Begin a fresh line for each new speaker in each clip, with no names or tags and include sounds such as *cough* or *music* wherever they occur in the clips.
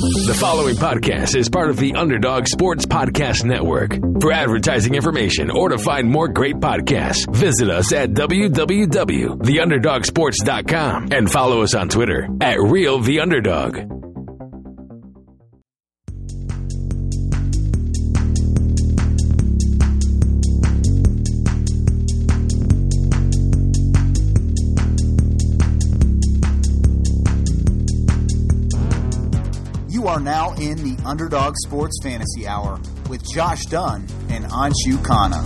The following podcast is part of the Underdog Sports Podcast Network. For advertising information or to find more great podcasts, visit us at www.theunderdogsports.com and follow us on Twitter at Real The Underdog.
You are now in the Underdog Sports Fantasy Hour with Josh Dunn and Anshu Khanna.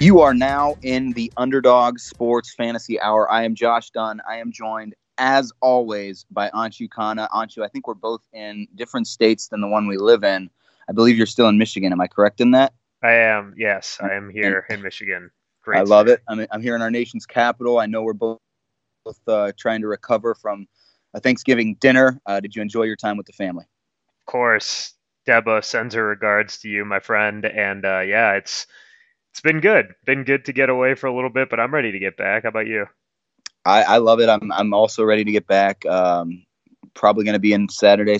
You are now in the Underdog Sports Fantasy Hour. I am Josh Dunn. I am joined, as always, by Anshu Khanna. Anshu, I think we're both in different states than the one we live in. I believe you're still in Michigan. Am I correct in that?
I am. Yes, I am here in Michigan. Great.
I love it. I'm, I'm here in our nation's capital. I know we're both, both uh, trying to recover from a Thanksgiving dinner. Uh, did you enjoy your time with the family?
Of course, Deba sends her regards to you, my friend. And uh, yeah, it's it's been good. Been good to get away for a little bit, but I'm ready to get back. How about you?
I, I love it. I'm I'm also ready to get back. Um, probably going to be in Saturday,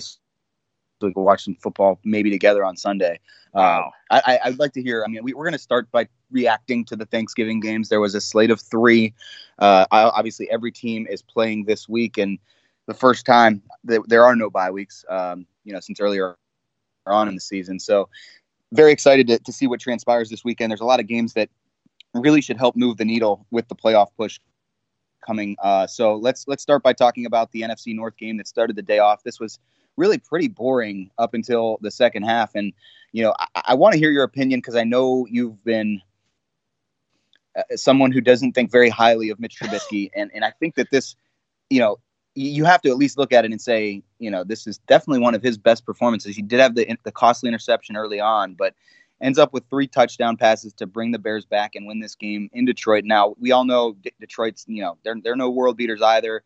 so we can watch some football maybe together on Sunday.
Wow.
Uh, I, I'd like to hear. I mean, we, we're going to start by reacting to the Thanksgiving games. There was a slate of three. Uh, obviously, every team is playing this week, and the first time th- there are no bye weeks. Um, you know, since earlier on in the season, so very excited to, to see what transpires this weekend. There's a lot of games that really should help move the needle with the playoff push coming. Uh, so let's let's start by talking about the NFC North game that started the day off. This was really pretty boring up until the second half, and you know I, I want to hear your opinion because I know you've been uh, someone who doesn't think very highly of Mitch Trubisky, *laughs* and and I think that this, you know. You have to at least look at it and say, you know, this is definitely one of his best performances. He did have the the costly interception early on, but ends up with three touchdown passes to bring the Bears back and win this game in Detroit. Now we all know D- Detroit's you know they're they're no world beaters either.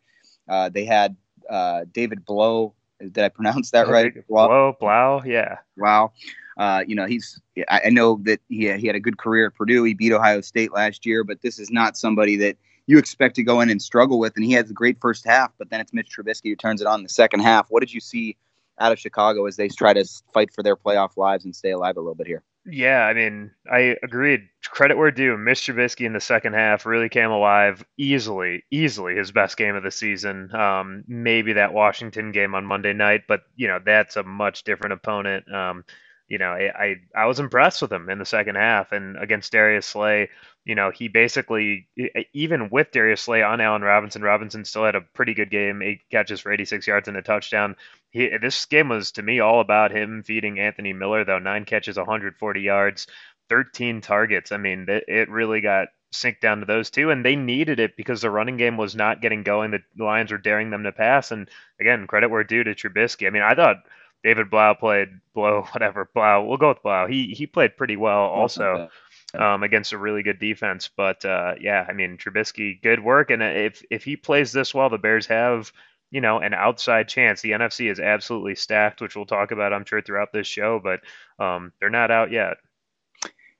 Uh, they had uh, David Blough. Did I pronounce that right?
Blow, Blau, yeah.
Wow. Uh, you know he's. I, I know that he he had a good career at Purdue. He beat Ohio State last year, but this is not somebody that you expect to go in and struggle with. And he has a great first half, but then it's Mitch Trubisky who turns it on in the second half. What did you see out of Chicago as they try to fight for their playoff lives and stay alive a little bit here?
Yeah, I mean, I agreed. Credit where due. Mitch Trubisky in the second half really came alive easily, easily his best game of the season. Um, maybe that Washington game on Monday night, but you know that's a much different opponent. Um, you know, I, I, I was impressed with him in the second half and against Darius Slay. You know, he basically even with Darius Slay on Allen Robinson, Robinson still had a pretty good game, eight catches for 86 yards and a touchdown. He, this game was to me all about him feeding Anthony Miller, though nine catches, 140 yards, 13 targets. I mean, it, it really got synced down to those two, and they needed it because the running game was not getting going. The Lions were daring them to pass, and again, credit where due to Trubisky. I mean, I thought David Blau played Blow, *laughs* whatever Blau. We'll go with Blau. He he played pretty well also um, against a really good defense. But uh, yeah, I mean Trubisky, good work. And if if he plays this well, the Bears have you know an outside chance. The NFC is absolutely stacked, which we'll talk about, I'm sure, throughout this show. But um, they're not out yet.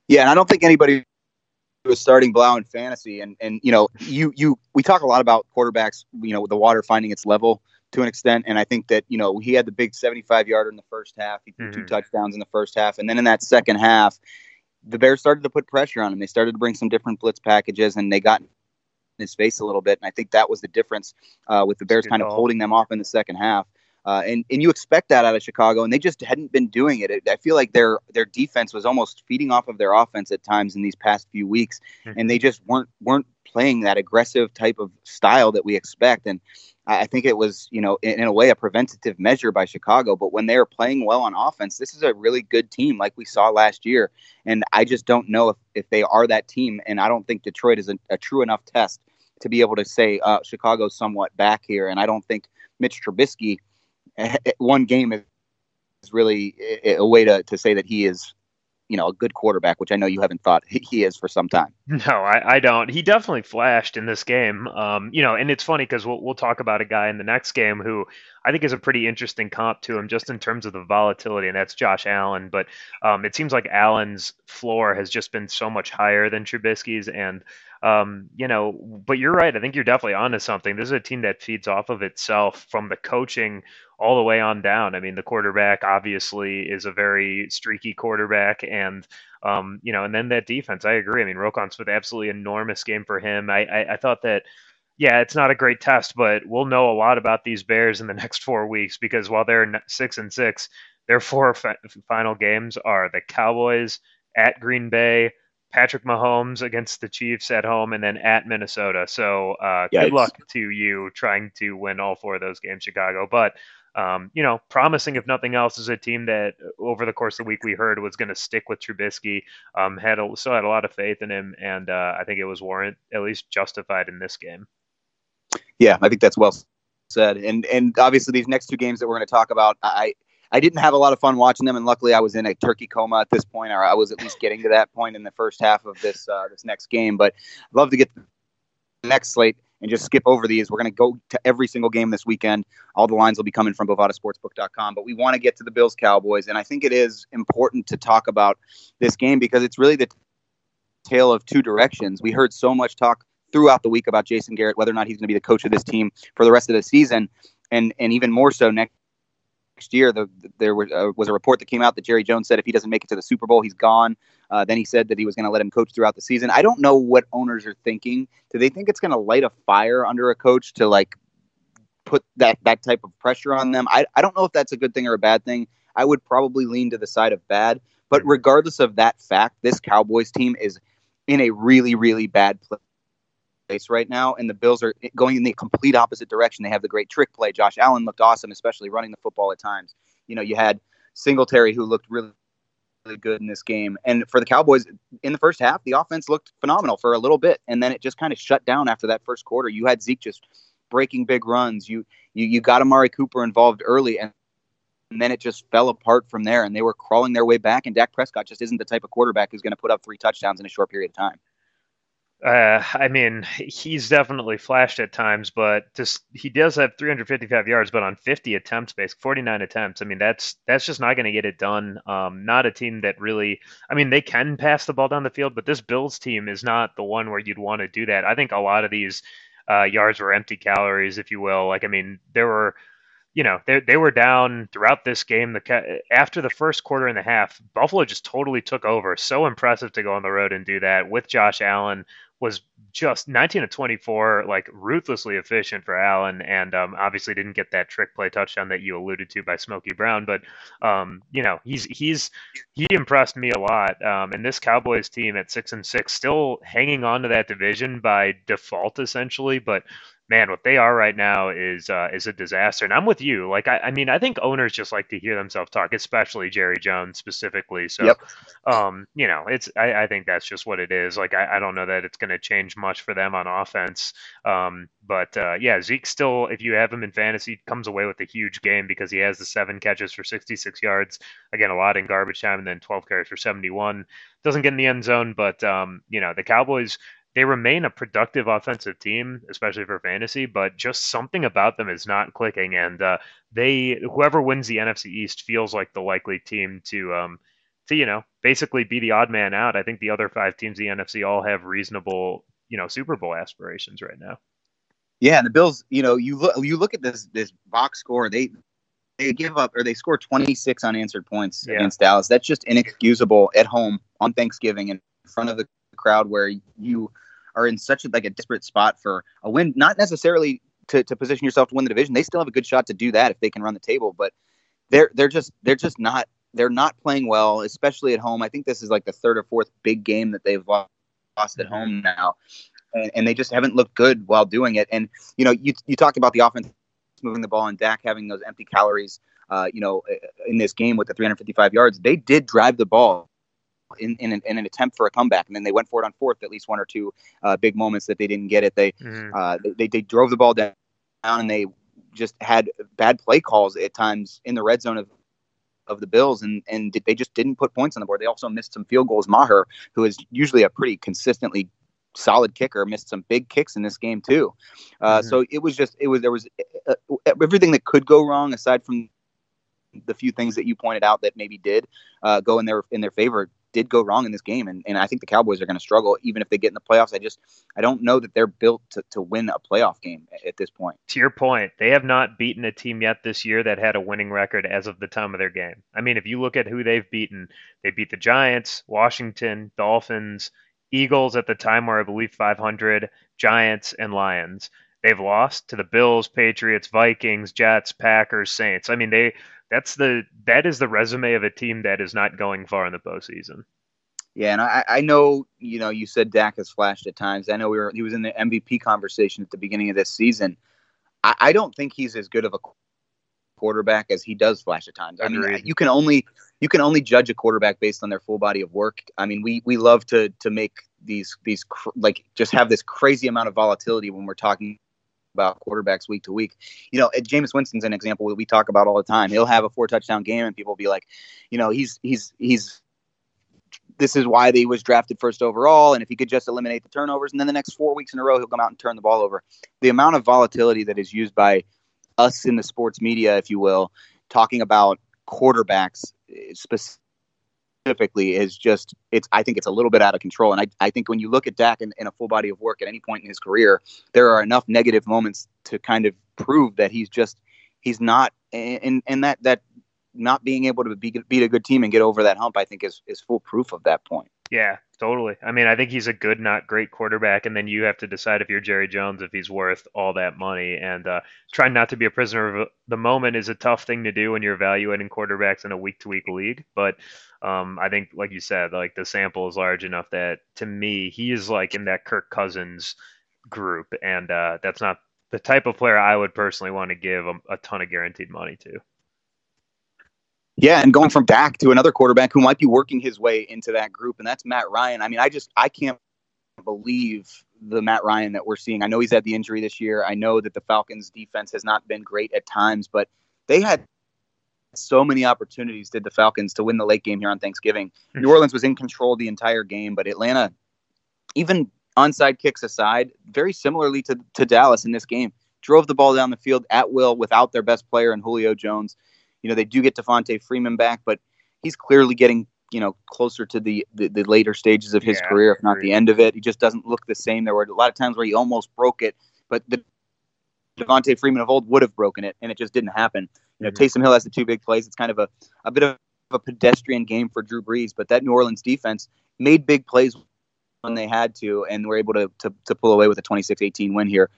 Yeah, and I don't think anybody was starting Blau in fantasy. And and you know, you you we talk a lot about quarterbacks. You know, the water finding its level to an extent. And I think that, you know, he had the big 75 yarder in the first half. He threw mm-hmm. two touchdowns in the first half. And then in that second half, the Bears started to put pressure on him. They started to bring some different blitz packages and they got his face a little bit. And I think that was the difference uh, with the Bears kind of holding them off in the second half. Uh, and and you expect that out of Chicago, and they just hadn't been doing it. I feel like their their defense was almost feeding off of their offense at times in these past few weeks, mm-hmm. and they just weren't weren't playing that aggressive type of style that we expect. And I think it was, you know, in, in, a way, a preventative measure by Chicago. But when they are playing well on offense, this is a really good team, like we saw last year. And I just don't know if, if they are that team. And I don't think Detroit is a, a true enough test to be able to say uh, Chicago's somewhat back here. And I don't think Mitch Trubisky, *laughs* one game is really a way to, to say that he is you know a good quarterback, which I know you haven't thought he is for some time.
No, I, I don't. He definitely flashed in this game. Um, you know, and it's funny because we'll we'll talk about a guy in the next game who I think is a pretty interesting comp to him just in terms of the volatility, and that's Josh Allen. But um, it seems like Allen's floor has just been so much higher than Trubisky's, and um, you know, but you're right. I think you're definitely onto something. This is a team that feeds off of itself from the coaching all the way on down. I mean, the quarterback obviously is a very streaky quarterback, and um, you know, and then that defense. I agree. I mean, Roquan Smith absolutely enormous game for him. I, I, I thought that yeah, it's not a great test, but we'll know a lot about these Bears in the *laughs* next four weeks because while they're six and six, their four *laughs* final games are the Cowboys at Green Bay, Patrick Mahomes against the Chiefs at home, and then at Minnesota. So uh, good luck to you trying to win all four of those games, Chicago. But um, you know, promising if nothing else is a team that over the course of the week we heard was going to stick with Trubisky. Um, had a, still had a lot of faith in him, and uh, I think it was warrant at least justified in this game.
Yeah, I think that's well said. And and obviously these next two games that we're going to talk about, I I didn't have a lot of fun watching them, and luckily I was in a turkey coma at this point, or I was at least getting to that point in the first half of this uh, this next game. But I'd love to get the next slate and just skip over these. We're going to go to every single game this weekend. All the lines will be coming from bovadasportsbook.com, but we want to get to the Bills Cowboys, and I think it is important to talk about this game because it's really the tale of two directions. We heard so much talk throughout the week about Jason Garrett, whether or not he's going to be the coach of this team for the rest of the season, and and even more so next next year, the, there was, uh, was a report that came out that Jerry Jones said if he doesn't make it to the Super Bowl, he's gone. Uh, then he said that he was going to let him coach throughout the season. I don't know what owners are thinking. Do they think it's going to light a fire under a coach to like put that that type of pressure on them? I I don't know if that's a good thing or a bad thing. I would probably lean to the side of bad. But regardless of that fact, this Cowboys team is in a really really bad place place right now, and the Bills are going in the complete opposite direction. They have the great trick play. Josh Allen looked awesome, especially running the football at times. You know, you had Singletary who looked really, really good in this game. And for the Cowboys, in the first half, the offense looked phenomenal for a little bit, and then it just kind of shut down after that first quarter. You had Zeke just breaking big runs. You you you got Amari Cooper involved early, and and then it just fell apart from there and they were crawling their way back and Dak Prescott just isn't the type of quarterback who's going to put up three touchdowns in a short period of time.
Uh, I mean, he's definitely flashed at times, but just he does have 355 yards, but on 50 attempts, basically 49 attempts. I mean, that's that's just not going to get it done. Um, not a team that really. I mean, they can pass the ball down the field, but this Bills team is not the one where you'd want to do that. I think a lot of these uh, yards were empty calories, if you will. Like, I mean, there were you know they they were down throughout this game. The after the first quarter and a half, Buffalo just totally took over. So impressive to go on the road and do that with Josh Allen, was just 19 to 24, like ruthlessly efficient for Allen, and um, obviously didn't get that trick play touchdown that you alluded to by Smokey Brown. But um, you know, he's he's he impressed me a lot. Um, and this Cowboys team at six and six, still hanging on to that division by default, essentially. But man, what they are right now is uh, is a disaster. And I'm with you. Like, I, I, mean, I think owners just like to hear themselves talk, especially Jerry Jones specifically. So, yep. um, you know, it's I, I, think that's just what it is. Like, I, I don't know that it's going to change much for them on offense. Um, but uh, yeah, Zeke still, if you have him in fantasy, comes away with a huge game because he has the seven catches for 66 yards. Again, a lot in garbage time, and then 12 carries for 71. Doesn't get in the end zone, but um, you know, the Cowboys they remain a productive offensive team, especially for fantasy, but just something about them is not clicking. And uh, they, whoever wins the NFC East, feels like the likely team to, um, to you know, basically be the odd man out. I think the other five teams in the NFC all have reasonable, you know, Super Bowl aspirations right now.
Yeah, and the Bills, you know, you look you look at this this box score. They they give up or they score 26 unanswered points yeah. against Dallas. That's just inexcusable at home on Thanksgiving in front of the crowd where you are in such a, like a desperate spot for a win, not necessarily to, to position yourself to win the division. They still have a good shot to do that if they can run the table, but they're they're just they're just not they're not playing well, especially at home. I think this is like the third or fourth big game that they've lost, lost at home now. And, and, they just haven't looked good while doing it. And you know, you you talked about the offense moving the ball and Dak having those empty calories. Uh, you know, in this game with the 355 yards, they did drive the ball in, in, an, in an attempt for a comeback, and then they went for it on fourth. At least one or two uh, big moments that they didn't get it. They, mm-hmm. uh, they they drove the ball down, and they just had bad play calls at times in the red zone of of the Bills, and and they just didn't put points on the board. They also missed some field goals. Maher, who is usually a pretty consistently solid kicker, missed some big kicks in this game too. Uh, mm-hmm. So it was just it was there was uh, everything that could go wrong aside from the few things that you pointed out that maybe did uh, go in their in their favor did go wrong in this game, and, and I think the Cowboys are going to struggle even if they get in the playoffs. I just I don't know that they're built to, to win a playoff game at, at this point.
To your point, they have not beaten a team yet this year that had a winning record as of the time of their game. I mean, if you look at who they've beaten, they beat the Giants, Washington, Dolphins, Eagles at the time were I believe 500, Giants and Lions. They've lost to the Bills, Patriots, Vikings, Jets, Packers, Saints. I mean, they that's the that is the resume of a team that is not going far in the postseason.
Yeah, and I, I know you know you said Dak has flashed at times. I know we were he was in the MVP conversation at the beginning of this season. I, I don't think he's as good of a quarterback as he does flash at times. I mean, you can only you can only judge a quarterback based on their full body of work. I mean, we we love to to make these these like just have this crazy amount of volatility when we're talking about quarterbacks week to week. You know, Jameis Winston's an example that we talk about all the time. He'll have a four touchdown game, and people will be like, you know, he's he's he's this is why he was drafted first overall. And if he could just eliminate the turnovers, and then the next four weeks in a row, he'll come out and turn the ball over. The amount of volatility that is used by us in the sports media, if you will, talking about quarterbacks eh, specifically specifically is just it's I think it's a little bit out of control. And I, I think when you look at Dak in, in a full body of work at any point in his career, there are enough negative moments to kind of prove that he's just he's not and and that that not being able to be, beat a good team and get over that hump, I think is is full proof of that point.
Yeah, totally. I mean, I think he's a good, not great quarterback, and then you have to decide if you're Jerry Jones if he's worth all that money. And uh, trying not to be a prisoner of the moment is a tough thing to do when you're evaluating quarterbacks in a week-to-week league. But um, I think, like you said, like the sample is large enough that to me, he is like in that Kirk Cousins group, and uh, that's not the type of player I would personally want to give a, a ton of guaranteed money to.
Yeah, and going from Dak to another quarterback who might be working his way into that group, and that's Matt Ryan. I mean, I just I can't believe the Matt Ryan that we're seeing. I know he's had the injury this year. I know that the Falcons defense has not been great at times, but they had so many opportunities did the Falcons to win the late game here on Thanksgiving. Hmm. New Orleans was in control the entire game, but Atlanta, even onside kicks aside, very similarly to, to Dallas in this game, drove the ball down the field at will without their best player in Julio Jones. You know, they do get Devonta Freeman back, but he's clearly getting, you know, closer to the, the, the later stages of his yeah, career, if not the end of it. He just doesn't look the same. There were a lot of times where he almost broke it, but the Devonta Freeman of old would have broken it, and it just didn't happen. You know, mm-hmm. Taysom Hill has the two big plays. It's kind of a, a bit of a pedestrian game for Drew Brees, but that New Orleans defense made big plays when they had to, and were able to, to, to pull away with a 26-18 win here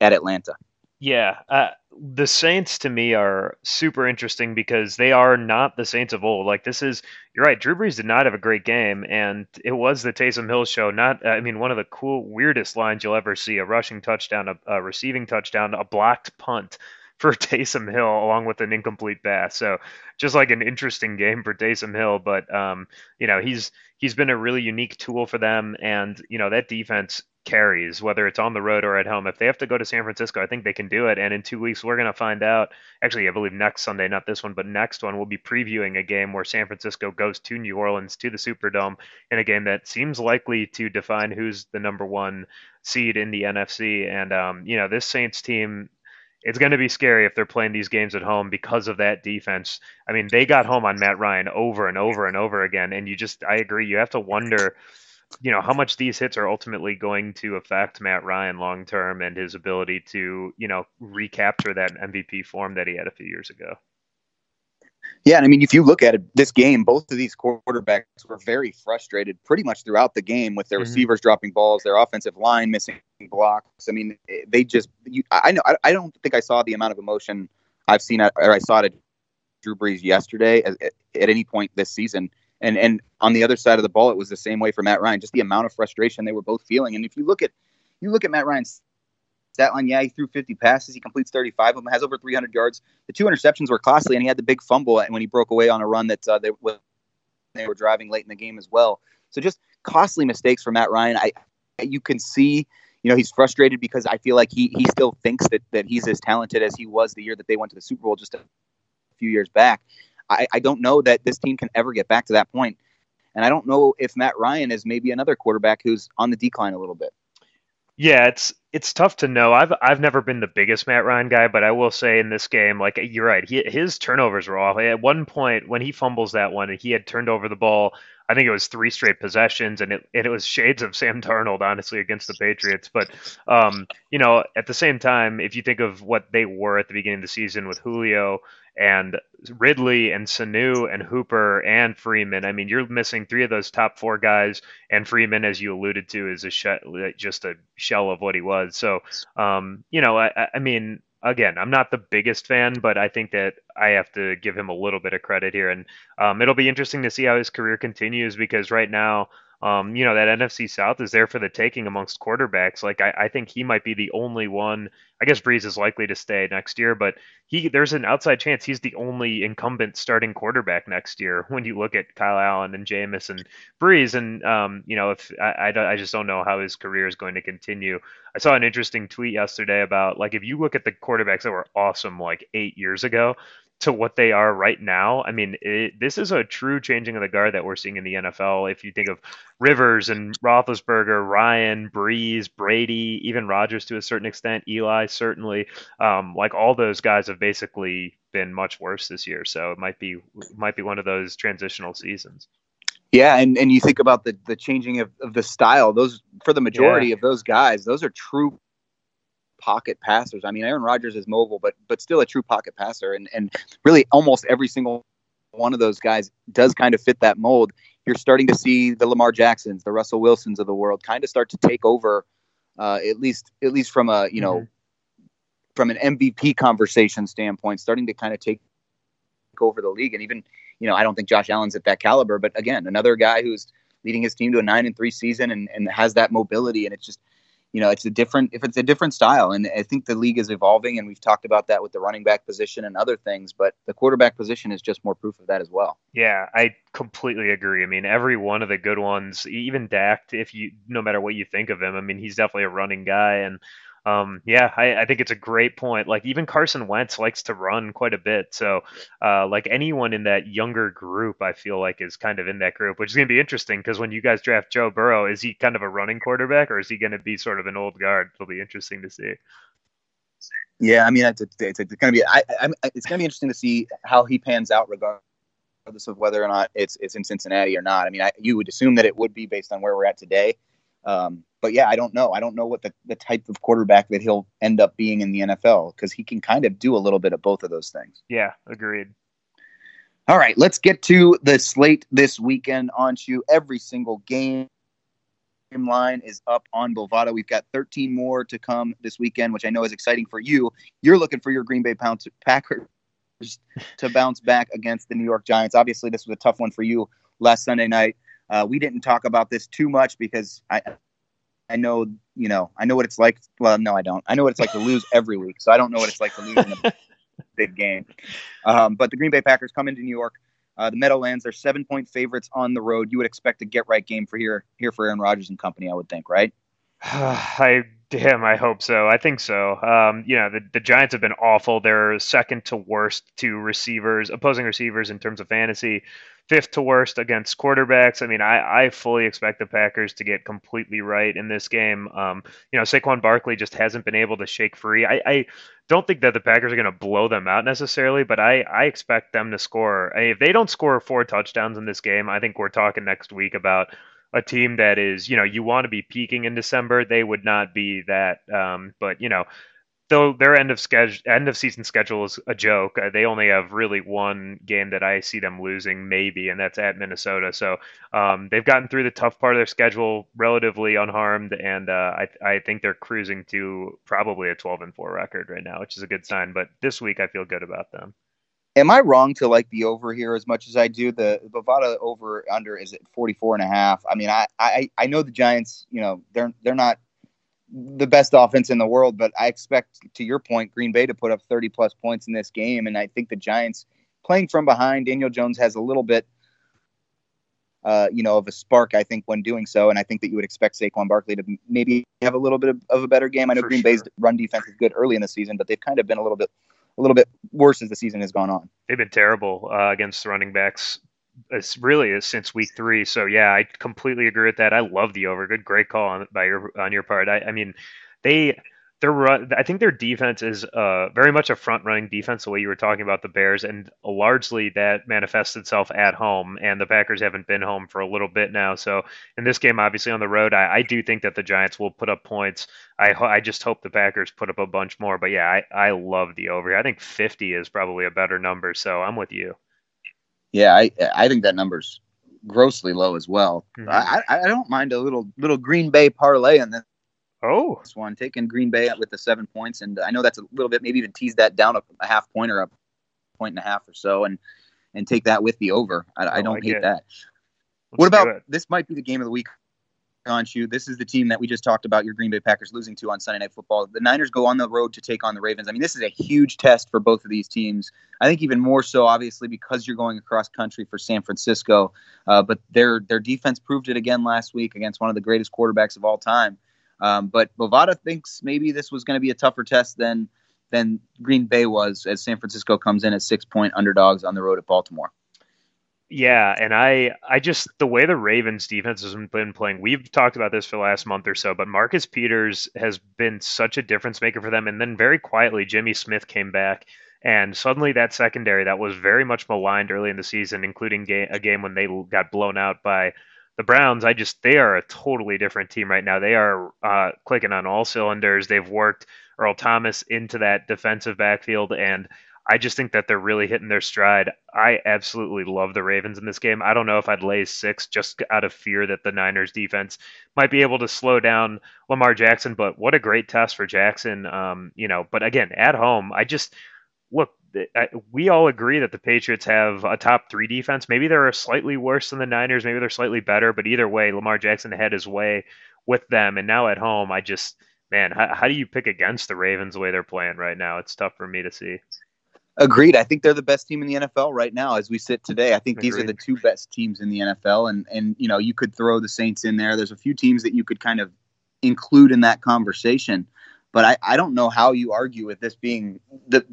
at Atlanta.
Yeah, uh, the Saints to me are super interesting because they are not the Saints of old. Like this is, you're right. Drew Brees did not have a great game, and it was the Taysom Hill show. Not, I mean, one of the cool, weirdest lines you'll ever see: a rushing touchdown, a, a receiving touchdown, a blocked punt for *laughs* Taysom Hill along with an incomplete pass. So just like an interesting game for Taysom Hill, but um, you know he's he's been a really unique tool for them, and you know that defense carries whether it's on the road or at home. If they have to go to San Francisco, I think they can do it. And in two weeks, we're going to find out. Actually, I believe next Sunday, not this one, but next one, we'll be previewing a game where San Francisco goes to New Orleans to the Superdome in a game that seems likely to define who's the number one seed in the NFC. And um, you know this Saints team it's going to be scary if they're playing these games at home because of that defense. I mean, they got home on Matt Ryan over and over and over again, and you just, I agree, you have to wonder, you know, how much these hits are ultimately going to affect Matt Ryan long term and his ability to, you know, recapture that MVP form that he had a few years ago.
Yeah, and I mean, if you look at it, this game, both of these quarterbacks were very frustrated pretty much throughout the game with their mm-hmm. receivers dropping balls, their offensive line missing blocks. I mean, they just, you, I know, I, I, don't think I saw the amount of emotion I've seen, or I saw it at Drew Brees yesterday at, at, at any point this season. And and on the other side of the ball, it was the same way for Matt Ryan. Just the amount of frustration they were both feeling. And if you look at, you look at Matt Ryan's stat line, yeah, he threw 50 passes. He completes 35 of them, has over 300 yards. The two interceptions were costly, and he had the big fumble when he broke away on a run that uh, they, they were driving late in the game as well. So just costly mistakes for Matt Ryan. I you can see, you know, he's frustrated because I feel like he he still thinks that that he's as talented as he was the year that they went to the Super Bowl just a few years back. I, I don't know that this team can ever get back to that point. And I don't know if Matt Ryan is maybe another quarterback who's on the decline a little bit.
Yeah, it's it's tough to know. I've I've never been the biggest Matt Ryan guy, but I will say in this game, like you're right, he, his turnovers were off. At one point, when he fumbles that one, he had turned over the ball. I think it was three straight possessions, and it and it was shades of Sam Darnold, honestly, against the Patriots. But um, you know, at the same time, if you think of what they were at the beginning of the season with Julio and Ridley and Sanu and Hooper and Freeman. I mean, you're missing three of those top four guys, and Freeman, as you alluded to, is a she- just a shell of what he was. So, um, you know, I, I mean, again, I'm not the biggest fan, but I think that I have to give him a little bit of credit here, and um, it'll be interesting to see how his career continues because right now um, you know, that NFC South is there for the taking amongst quarterbacks. Like I, I, think he might be the only one. I guess Brees is likely to stay next year, but he there's an outside chance he's the only incumbent starting quarterback next year. *laughs* When you look at Kyle Allen and Jameis and Brees, and um, you know, if I, I, I just don't know how his career is going to continue. I saw an interesting tweet yesterday about like if you look at the quarterbacks that were awesome like eight years ago, to what they are right now. I mean, it, this is a true changing of the guard that we're seeing in the NFL. If you think of Rivers and Roethlisberger, Ryan, Brees, Brady, even Rodgers to a certain extent, Eli certainly, um, like all those guys have basically been much worse this year. So it might be might be one of those transitional seasons.
Yeah, and, and you think about the the changing of, of the style. Those for the majority yeah. of those guys, those are true pocket passers. I mean, Aaron Rodgers is mobile, but but still a true pocket passer, and and really almost every single one of those guys does kind of fit that mold. You're starting to see the Lamar Jacksons, the Russell Wilsons of the world, kind of start to take over, uh, at least at least from a you know mm-hmm. from an MVP conversation standpoint, starting to kind of take over the league. And even you know, I don't think Josh Allen's at that caliber, but again, another guy who's leading his team to a nine and three season and, and has that mobility. And it's just you know, it's a different if it's a different style, and I think the league is evolving, and we've talked about that with the running back position and other things, but the quarterback position is just more proof of that as well.
Yeah, I completely agree. I mean, every one of the good ones, even Dak, if you no matter what you think of him, I mean, he's definitely a running guy, and um, yeah, I, I, think it's a great point. Like even Carson Wentz likes to run quite a bit. So, uh, like anyone in that younger group, I feel like is kind of in that group, which is going to be interesting because when you guys draft Joe Burrow, is he kind of a running quarterback or is he going to be sort of an old guard? It'll be interesting to see.
Yeah, I mean, it's, it's, it's going to be I, I, it's going to be interesting to see how he pans out regardless of whether or not it's it's in Cincinnati or not. I mean, I, you would assume that it would be based on where we're at today. Um, but yeah, I don't know. I don't know what the, the type of quarterback that he'll end up being in the NFL because he can kind of do a little bit of both of those things.
Yeah, agreed.
All right, let's get to the slate this weekend on you. Every single game line is up on Bovada. We've got 13 more to come this weekend, which I know is exciting for you. You're looking for your Green Bay Packers to bounce back against the New York Giants. Obviously, this was a tough one for you last Sunday night. Uh, we didn't talk about this too much because I, I know, you know, I know what it's like. Well, no, I don't. I know what it's like to lose *laughs* every week, so I don't know what it's like to lose in a *laughs* big game. Um, but the Green Bay Packers come into New York. Uh, the Meadowlands are seven point favorites on the road. You would expect a get right game for here here for Aaron Rodgers and company, I would think, right? *sighs*
I damn, I hope so. I think so. Um, you know, the, the Giants have been awful. They're second to worst to receivers, opposing receivers in terms of fantasy fifth to worst against quarterbacks. I mean, I, I fully expect the Packers to get completely right in this game. Um, you know, Saquon Barkley just hasn't been able to shake free. I, I don't think that the Packers are going to blow them out necessarily, but I, I expect them to score. If they don't score four touchdowns in this game, I think we're talking next week about a team that is, you know, you want to be peaking in December. They would not be that. Um, but, you know, though their end of schedule end of season schedule is a joke. Uh, they only have really one game that I see them losing, maybe, and that's at Minnesota. So um, they've gotten through the tough part of their schedule relatively unharmed, and uh, I, I think they're cruising to probably a 12 and four record right now, which is a good sign. But this week, I feel good about them.
Am I wrong to like the over here as much as I do? The Bovada over under is at 44 and a half. I mean, I, I, I know the Giants, you know, they're, they're not the best offense in the world, but I expect, to your point, Green Bay to put up 30 plus points in this game. And I think the Giants playing from behind, Daniel Jones has a little bit, uh, you know, of a spark, I think, when doing so. And I think that you would expect Saquon Barkley to maybe have a little bit of, of a better game. I know For Green sure. Bay's run defense is good early in the season, but they've kind of been a little bit a little bit worse as the season has gone on.
They've been terrible uh, against running backs. It's really since week three. So yeah, I completely agree with that. I love the over. Good, great call on by your on your part. I, I mean, they their I think their defense is uh, very much a front running defense, the way you were talking about the Bears, and largely that manifests itself at home. And the Packers haven't been home for a little bit now, so in this game, obviously on the road, I, I do think that the Giants will put up points. I I just hope the Packers put up a bunch more. But yeah, I I love the over. I think 50 is probably a better number, so I'm with you.
Yeah, I I think that number's grossly low as well. Mm-hmm. I I don't mind a little little Green Bay parlay in this
Oh,
this one taking Green Bay with the seven points, and I know that's a little bit maybe even tease that down a, a half point or a point and a half or so, and and take that with the over. I, I don't like hate it. that. Let's what about this? Might be the game of the week on you. This is the team that we just talked about. Your Green Bay Packers losing to on Sunday Night Football. The Niners go on the road to take on the Ravens. I mean, this is a huge test for both of these teams. I think even more so, obviously, because you're going across country for San Francisco. Uh, but their their defense proved it again last week against one of the greatest quarterbacks of all time. Um, but Bovada thinks maybe this was going to be a tougher test than than Green Bay was, as San Francisco comes in as six point underdogs on the road at Baltimore.
Yeah, and I I just the way the Ravens defense has been playing, we've talked about this for the last month or so, but Marcus Peters has been such a difference maker for them. And then very quietly, Jimmy Smith came back. And suddenly, that secondary that was very much maligned early in the season, including a game when they got blown out by the Browns, I just they are a totally different team right now. They are uh, clicking on all cylinders. They've worked Earl Thomas into that defensive backfield, and I just think that they're really hitting their stride. I absolutely love the Ravens in this game. I don't know if I'd lay six just out of fear that the Niners defense might be able to slow down Lamar Jackson, but what a great test for Jackson. Um, you know, but again, at home, I just look we all agree that the Patriots have a top three defense. Maybe they're slightly worse than the Niners. Maybe they're slightly better. But either way, Lamar Jackson had his way with them. And now at home, I just, man, how, how do you pick against the Ravens the way they're playing right now? It's tough for me to see.
Agreed. I think they're the best team in the NFL right now as we sit today. I think Agreed. these are the two best teams in the NFL. And, and, you know, you could throw the Saints in there. There's a few teams that you could kind of include in that conversation. But I, I don't know how you argue with this being the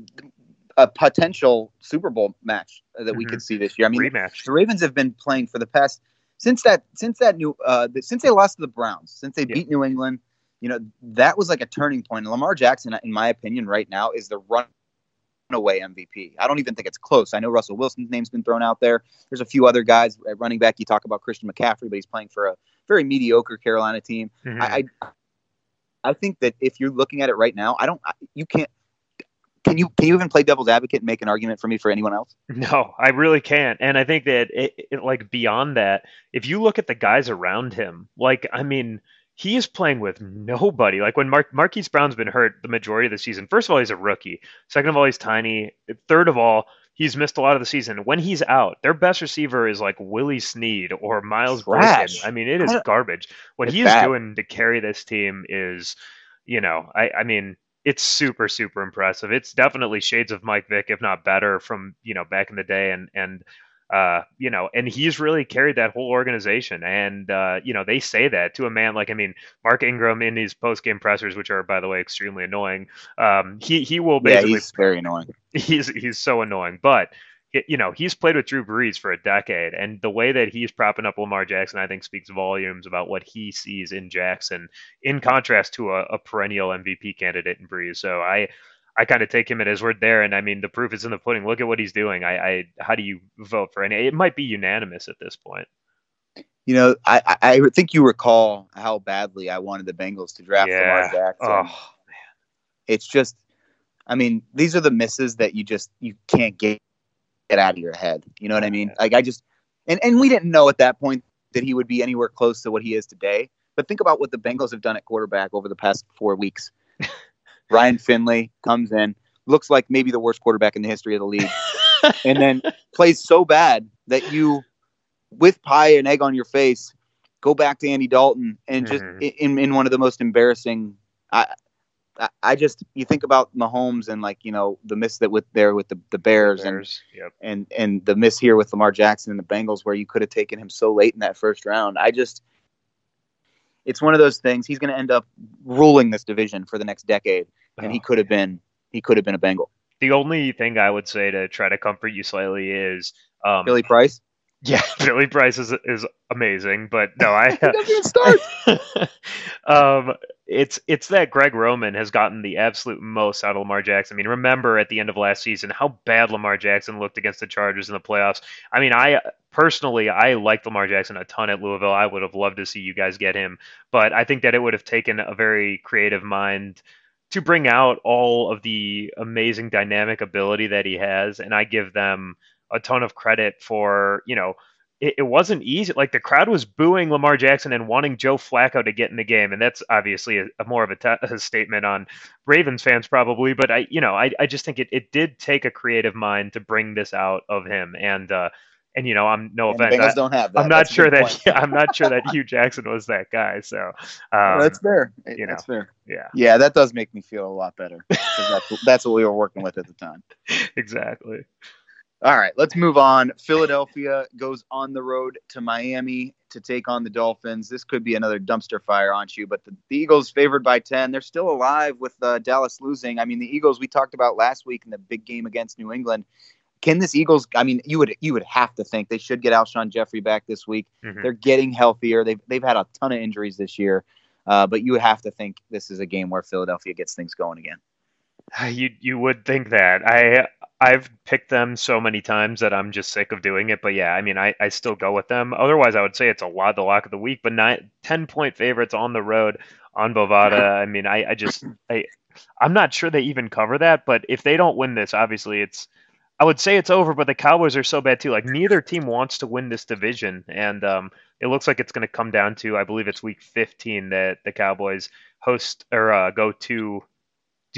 a potential Super Bowl match that mm-hmm. we could see this year. I mean,
Rematch.
the Ravens have been playing for the past since that since that new uh, since they lost to the Browns, since they yeah. beat New England. You know, that was like a turning point. And Lamar Jackson, in my opinion, right now is the runaway MVP. I don't even think it's close. I know Russell Wilson's name's been thrown out there. There's a few other guys at running back. You talk about Christian McCaffrey, but he's playing for a very mediocre Carolina team. Mm-hmm. I, I I think that if you're looking at it right now, I don't. You can't. Can you can you even play devil's advocate and make an argument for me for anyone else?
No, I really can't. And I think that it, it, like beyond that, if you look at the guys around him, like I mean, he is playing with nobody. Like when Mar- Marquise Brown's been hurt the majority of the season. First of all, he's a rookie. Second of all, he's tiny. Third of all, he's missed a lot of the season. When he's out, their best receiver is like Willie Snead or Miles Boykin. I mean, it is garbage. What he he's doing to carry this team is, you know, I, I mean, it's super super impressive. It's definitely shades of Mike Vick, if not better, from you know back in the day, and and uh, you know, and he's really carried that whole organization. And uh, you know, they say that to a man like I mean, Mark Ingram in his post game pressers, which are by the way extremely annoying. Um, he he will basically
yeah, he's very annoying. *laughs*
He's he's so annoying, but you know, he's played with Drew Brees for a decade, and the way that he's propping up Lamar Jackson, I think, speaks volumes about what he sees in Jackson, in contrast to a, a perennial MVP candidate in Brees. So I, I kind of take him at his word there, and I mean, the proof is in the pudding. Look at what he's doing. I, I how do you vote for any? It might be unanimous at this point.
You know, I, I think you recall how badly I wanted the Bengals to draft yeah. Lamar Jackson. Oh man, it's just, I mean, these are the misses that you just you can't get get out of your head. You know what I mean? Like I just and and we didn't know at that point that he would be anywhere close to what he is today. But think about what the Bengals have done at quarterback over the past four weeks. *laughs* Ryan Finley comes in, looks like maybe the worst quarterback in the history of the league, *laughs* and then plays so bad that you, with pie and egg on your face, go back to Andy Dalton and just mm-hmm. in, in one of the most embarrassing. I, I just you think about Mahomes and like you know the miss that with there with the, the Bears, the Bears and yep. and and the miss here with Lamar Jackson and the Bengals where you could have taken him so late in that first round. I just it's one of those things. He's going to end up ruling this division for the next decade, and oh, he could have been he could have been a Bengal.
The only thing I would say to try to comfort you slightly is um,
Billy Price.
Yeah, *laughs* Billy Price is is amazing, but no, I *laughs* *laughs* um, it's it's that Greg Roman has gotten the absolute most out of Lamar Jackson. I mean, remember at the end of last season how bad Lamar Jackson looked against the Chargers in the playoffs. I mean, I personally I liked Lamar Jackson a ton at Louisville. I would have loved to see you guys get him, but I think that it would have taken a very creative mind to bring out all of the amazing dynamic ability that he has, and I give them a ton of credit for you know it, it, wasn't easy. Like the crowd was booing Lamar Jackson and wanting Joe Flacco to get in the game, and that's obviously a, a more of a, t- a statement on Ravens fans probably. But I, you know, I, I just think it, it did take a creative mind to bring this out of him, and uh, and you know, I'm no
and
offense.
I, don't have that.
I'm not that's sure that yeah, *laughs* I'm not sure that Hue Jackson was that guy. So um,
that's fair.
You know,
that's fair.
Yeah,
yeah, that does make me feel a lot better. that's, that's what we were working with at the time. *laughs*
exactly.
All right, let's move on. Philadelphia goes on the road to Miami to take on the Dolphins. This could be another dumpster fire, aren't you? But the, the Eagles favored by 10. They're still alive with uh, Dallas losing. I mean, the Eagles we talked about last week in the big game against New England. Can this Eagles? I mean, you would you would have to think they should get Alshon Jeffery back this week. Mm-hmm. They're getting healthier. They've they've had a ton of injuries this year, uh, but you would have to think this is a game where Philadelphia gets things going again. *sighs*
You you would think that. I I've picked them so many times that I'm just sick of doing it. But yeah, I mean, I, I still go with them. Otherwise, I would say it's a lot the lock of the week. But nine, 10 point favorites on the road on Bovada. *laughs* I mean, I, I just I I'm not sure they even cover that. But if they don't win this, obviously it's I would say it's over. But the Cowboys are so bad too. Like neither team wants to win this division, and um, it looks like it's going to come down to I believe it's week 15 that the Cowboys host or uh, go to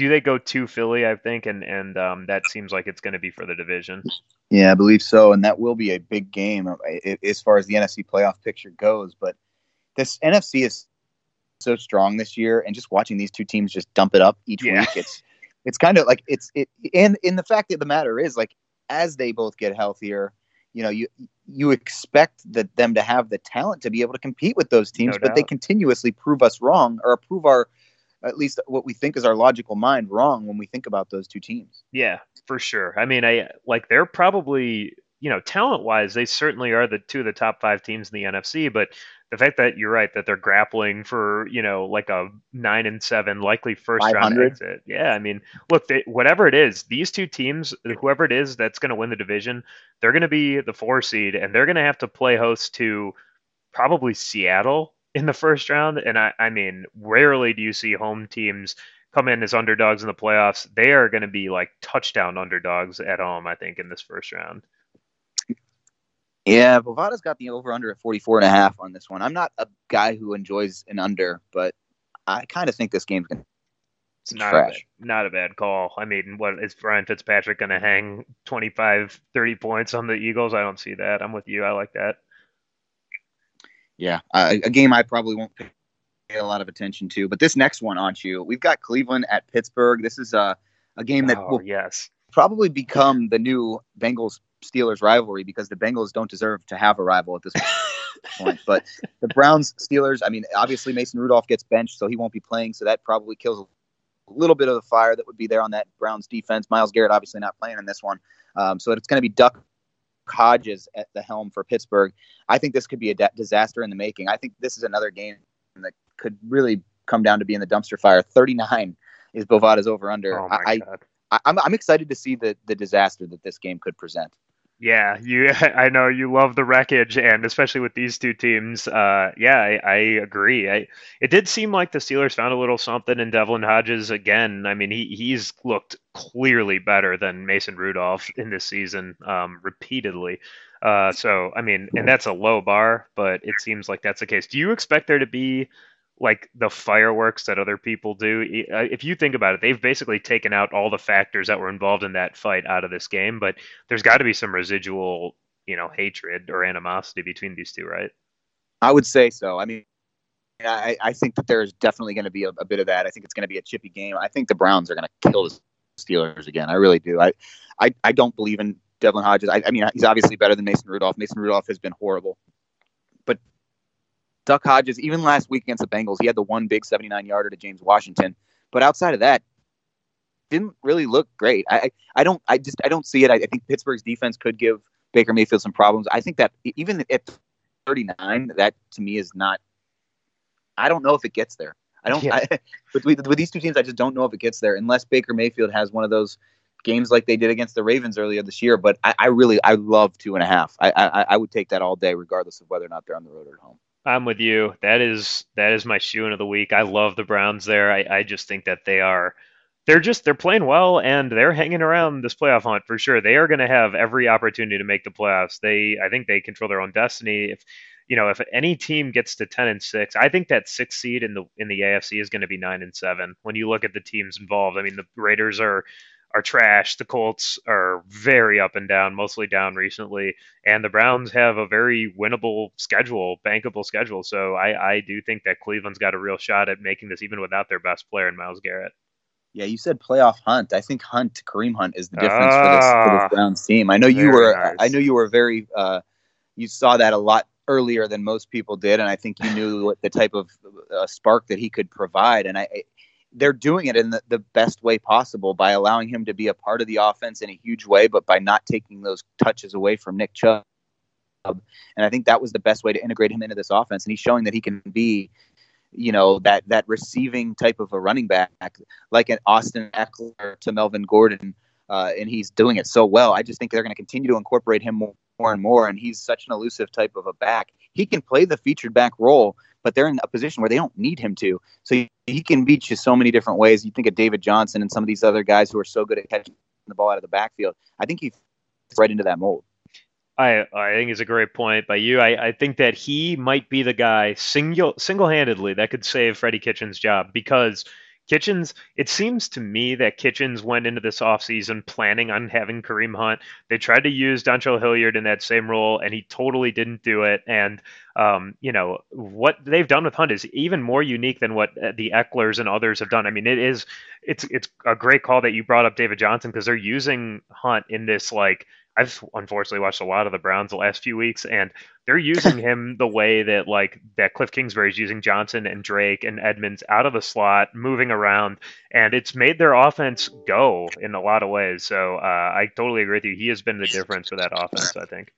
do they go to Philly? I think, and and um, that seems like it's going to be for the division.
Yeah, I believe so, and that will be a big game uh, as far as the NFC playoff picture goes. But this NFC is so strong this year, and just watching these two teams just dump it up each yeah. week, it's it's kind of like it's it. And in the fact of the matter is, like as they both get healthier, you know, you you expect that them to have the talent to be able to compete with those teams, no but they continuously prove us wrong or prove our at least what we think is our logical mind wrong when we think about those two teams.
Yeah, for sure. I mean, I like they're probably you know talent wise they certainly are the two of the top five teams in the NFC, but the fact that you're right that they're grappling for you know like a nine and seven likely first 500. round exit. Yeah, I mean, look, they, whatever it is, these two teams, whoever it is that's going to win the division, they're going to be the four seed, and they're going to have to play host to probably Seattle in the first round. And I, I mean, rarely do you see home teams come in as underdogs in the playoffs. They are going to be like touchdown underdogs at home, I think, in this first round.
Yeah, Bovada's got the over under at 44 and a half on this one. I'm not a guy who enjoys an under, but I kind of think this game's going to
it's not a, bad, not a bad call. I mean, what is Brian Fitzpatrick going to hang 25, 30 points on the Eagles? I don't see that. I'm with you. I like that
yeah, uh, a game I probably won't pay a lot of attention to. But this next one, aren't you? We've got Cleveland at Pittsburgh. This is a a game that
oh,
will
yes.
probably become the new Bengals Steelers rivalry because the Bengals don't deserve to have a rival at this point. *laughs* But the Browns Steelers, I mean, obviously Mason Rudolph gets benched, so he won't be playing. So that probably kills a little bit of the fire that would be there on that Browns defense. Myles Garrett obviously not playing in this one, um, so it's going to be Duck Hodges at the helm for Pittsburgh, I think this could be a disaster in the making. I think this is another game that could really come down to being the dumpster fire. 39 is Bovada's over under.
Oh I,
I, I'm, I'm excited to see the, the disaster that this game could present.
Yeah, you. *laughs* I know you love the wreckage, and especially with these two teams. Uh, yeah, I, I agree. I, it did seem like the Steelers found a little something in Devlin Hodges again. I mean, he he's looked clearly better than Mason Rudolph in this season, um, repeatedly. Uh, so I mean, and that's a low bar, but it seems like that's the case. Do you expect there to be like the fireworks that other people do. Uh, if you think about it, they've basically taken out all the factors that were involved in that fight out of this game, but there's got to be some residual, you know, hatred or animosity between these two, right?
I would say so. I mean, I, I think that there's definitely going to be a, a, bit of that. I think it's going to be a chippy game. I think the Browns are going to kill the Steelers again. I really do. I, I, I don't believe in Devlin Hodges. I, I mean, he's obviously better than Mason Rudolph. Mason Rudolph has been horrible. Duck Hodges, even last week against the Bengals, he had the one big 79 yarder to James Washington. But outside of that, didn't really look great. I I don't I just I don't see it. I, I think Pittsburgh's defense could give Baker Mayfield some problems. I think that even at 39, that to me is not. I don't know if it gets there. I don't. Yeah. I, *laughs* with, with these two teams, I just don't know if it gets there unless Baker Mayfield has one of those games like they did against the Ravens earlier this year. But I, I really, I love two and a half. I, I, I would take that all day, regardless of whether or not they're on the road or at home.
I'm with you. That is that is my shoe of the week. I love the Browns there. I, I just think that they are they're just they're playing well and they're hanging around this playoff hunt for sure. They are going to have every opportunity to make the playoffs. They I think they control their own destiny. If you know if any team gets to 10 and 6, I think that 6th seed in the in the AFC is going to be 9 and 7 when you look at the teams involved. I mean the Raiders are are trash. The Colts are very up and down, mostly down recently, and the Browns have a very winnable schedule, bankable schedule. So I, I do think that Cleveland's got a real shot at making this even without their best player in Myles Garrett.
Yeah, you said playoff hunt. I think Hunt Kareem Hunt is the difference for, this, for this ah. Browns team. I know you were. Nice. I know you were very. Uh, you saw that a lot earlier than most people did, and I think you knew what the type of uh, spark that he could provide. And I, they're doing it in the, the best way possible by allowing him to be a part of the offense in a huge way, but by not taking those touches away from Nick Chubb. And I think that was the best way to integrate him into this offense. And he's showing that he can be you know that that receiving type of a running back like an Austin Ekeler to Melvin Gordon, uh, and he's doing it so well. I just think they're going to continue to incorporate him more, more and more. And he's such an elusive type of a back. He can play the featured back role, but they're in a position where they don't need him to. So he, he can beat you so many different ways. You think of David Johnson and some of these other guys who are so good at catching the ball out of the backfield. I think he fits right into that mold.
I I think it's a great point by you. I, I think that he might be the guy single single handedly that could save Freddie Kitchens' job because Kitchens, it seems to me that Kitchens went into this offseason planning on having Kareem Hunt. They tried to use Dontrell Hilliard in that same role, and he totally didn't do it. And, um, you know, what they've done with Hunt is even more unique than what uh, the Ekelers and others have done. I mean, it is, it's, it's a great call that you brought up David Johnson because they're using Hunt in this, like, I've unfortunately watched a lot of the Browns the last few weeks, and they're using *laughs* him the way that like that Cliff Kingsbury is using Johnson and Drake and Edmonds out of the slot, moving around, and it's made their offense go in a lot of ways. So uh, I totally agree with you. He has been the difference for that offense. I think.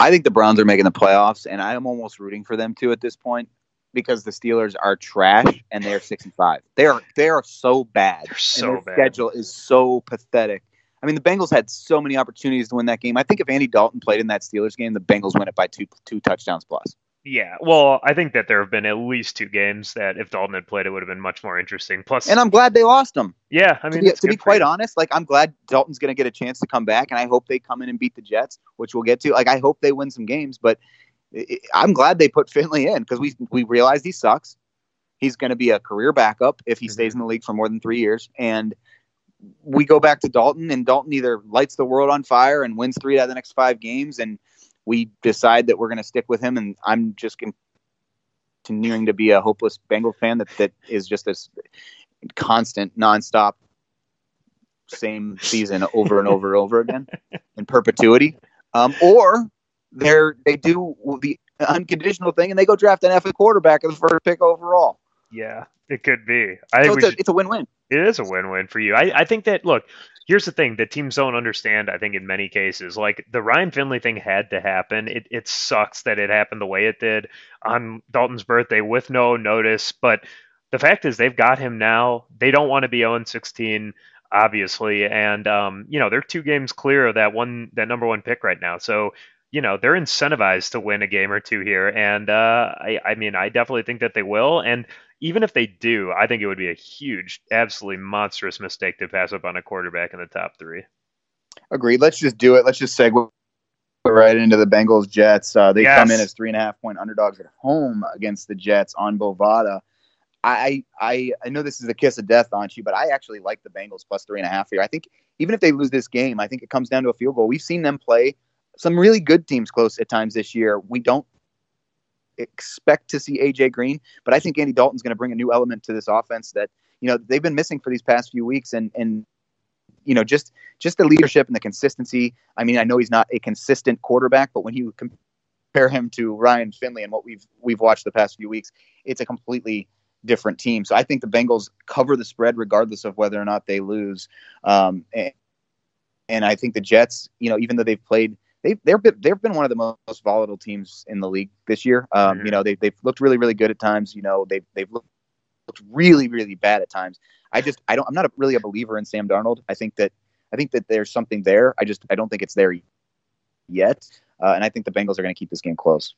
I think the Browns are making the playoffs, and I am almost rooting for them too at this point because the Steelers are trash and they are six and five. They are they are so bad.
They're so
bad. Schedule is so pathetic I mean, the Bengals had so many opportunities to win that game. I think if Andy Dalton played in that Steelers game, the Bengals win it by two two touchdowns plus.
Yeah, well, I think that there have been at least two games that if Dalton had played, it would have been much more interesting. Plus,
and I'm glad they lost them.
Yeah, I mean,
to be, to be quite honest, like I'm glad Dalton's going to get a chance to come back, and I hope they come in and beat the Jets, which we'll get to. Like I hope they win some games, but I'm glad they put Finley in because we we realized he sucks. He's going to be a career backup if he mm-hmm. stays in the league for more than three years, and we go back to Dalton, and Dalton either lights the world on fire and wins three out of the next five games, and we decide that we're going to stick with him. And I'm just continuing to be a hopeless Bengal fan that that is just this constant, nonstop, same season over and over and over again in perpetuity. Um, or they're they do the unconditional thing and they go draft an F quarterback as the first pick overall.
Yeah, it could be. I
so it's, a, it's a win-win.
It is a win-win for you. I, I think that look, here's the thing that teams don't understand. I think in many cases, like the Ryan Finley thing had to happen. It it sucks that it happened the way it did on Dalton's birthday with no notice. But the fact is, they've got him now. They don't want to be 0 16 obviously, and um, you know they're two games clear of that one that number one pick right now. So you know they're incentivized to win a game or two here, and uh, I, I mean I definitely think that they will. And even if they do, I think it would be a huge, absolutely monstrous mistake to pass up on a quarterback in the top three.
Agreed. Let's just do it. Let's just segue right into the Bengals Jets. Uh, they yes. come in as three and a half point underdogs at home against the Jets on Bovada. I, I I know this is a kiss of death on you, but I actually like the Bengals plus three and a half here. I think even if they lose this game, I think it comes down to a field goal. We've seen them play some really good teams close at times this year. We don't expect to see AJ Green, but I think Andy Dalton's going to bring a new element to this offense that you know they've been missing for these past few weeks, and and you know just just the leadership and the consistency. I mean, I know he's not a consistent quarterback, but when you compare him to Ryan Finley and what we've we've watched the past few weeks, it's a completely different team. So I think the Bengals cover the spread regardless of whether or not they lose. Um, and, and I think the Jets, you know, even though they've played, they've they've been, they've been one of the most volatile teams in the league this year. Um,
Mhm.
You know, they they've looked really really good at times. You know, they've they've looked, looked really really bad at times. I just I don't I'm not a, really a believer in Sam Darnold. I think that I think that there's something there. I just I don't think it's there yet. Uh, and I think the Bengals are going to keep this game close.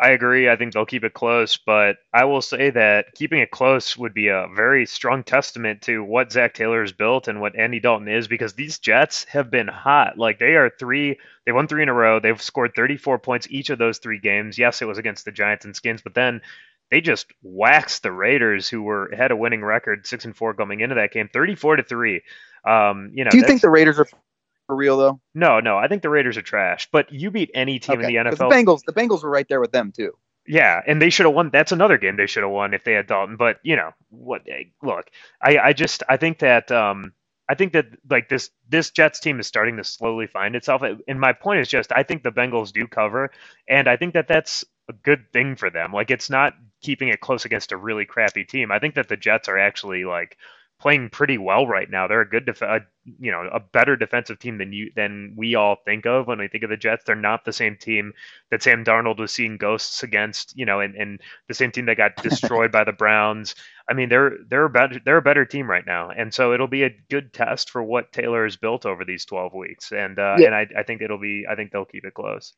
I agree. I think they'll keep it close, but I will say that keeping it close would be a very strong testament to what Zac Taylor has built and what Andy Dalton is because these Jets have been hot. Like they are three, they won three in a row. They've scored 34 points each of those three games. Yes, it was against the Giants and Skins, but then they just waxed the Raiders, who were had a winning record, six and four coming into that game, 34 to three. Um, you know,
Do you think the Raiders are for real though?
no, no, I think the Raiders are trash. But you beat any team in the NFL.
The Bengals the Bengals were right there with them too.
Yeah, and they should have won. That's another game they should have won if they had Dalton. But you know what? eh, Look, I, I just I think that um I think that like this this Jets team is starting to slowly find itself. And my point is just I think the Bengals do cover, and I think that that's a good thing for them. Like it's not keeping it close against a really crappy team. I think that the Jets are actually like playing pretty well right now. They're a good, def- uh, you know, a better defensive team than you than we all think of when we think of the Jets. They're not the same team that Sam Darnold was seeing ghosts against, you know, and, and the same team that got *laughs* destroyed by the Browns. I mean, they're they're a better they're a better team right now, and so it'll be a good test for what Taylor has built over these twelve weeks. And uh,
Yeah.
and I, I think it'll be I think they'll keep it close.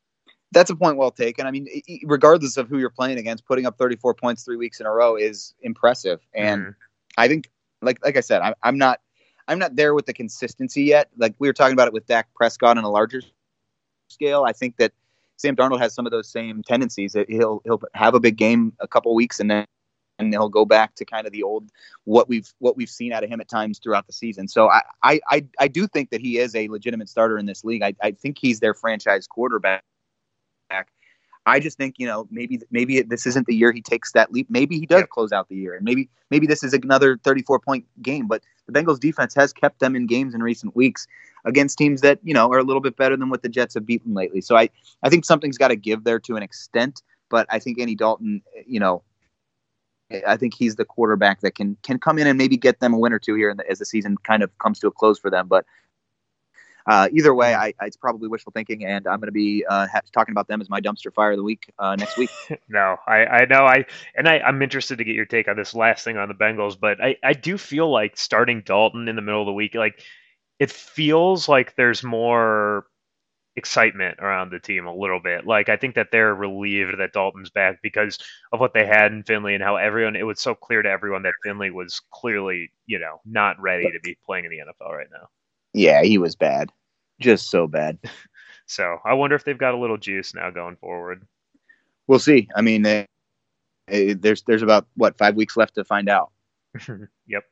That's a point well taken. I mean, regardless of who you're playing against, putting up 34 points three weeks in a row is impressive. And
Mhm.
I think, like like I said, I'm, I'm not I'm not there with the consistency yet. Like we were talking about it with Dak Prescott on a larger scale. I think that Sam Darnold has some of those same tendencies. He'll he'll have a big game a couple weeks and then and he'll go back to kind of the old what we've what we've seen out of him at times throughout the season. So I I I, I do think that he is a legitimate starter in this league. I, I think he's their franchise quarterback. I just think you know maybe maybe this isn't the year he takes that leap. Maybe he does close out the year, and maybe maybe this is another 34 point game. But the Bengals defense has kept them in games in recent weeks against teams that you know are a little bit better than what the Jets have beaten lately. So I I think something's got to give there to an extent. But I think Andy Dalton, you know, I think he's the quarterback that can can come in and maybe get them a win or two here in the, as the season kind of comes to a close for them. But uh, either way, I, I, it's probably wishful thinking, and I'm going to be uh, ha- talking about them as my dumpster fire of the week uh, next week. *laughs*
No, I, I know I and I, I'm interested to get your take on this last thing on the Bengals, but I, I do feel like starting Dalton in the middle of the week, like it feels like there's more excitement around the team a little bit. Like I think that they're relieved that Dalton's back because of what they had in Finley and how everyone it was so clear to everyone that Finley was clearly, you know, not ready to be playing in the NFL right now.
Yeah, he was bad, just so bad. *laughs*
So I wonder if they've got a little juice now going forward.
We'll see. I mean, uh, uh, there's there's about what five weeks left to find out. *laughs*
yep.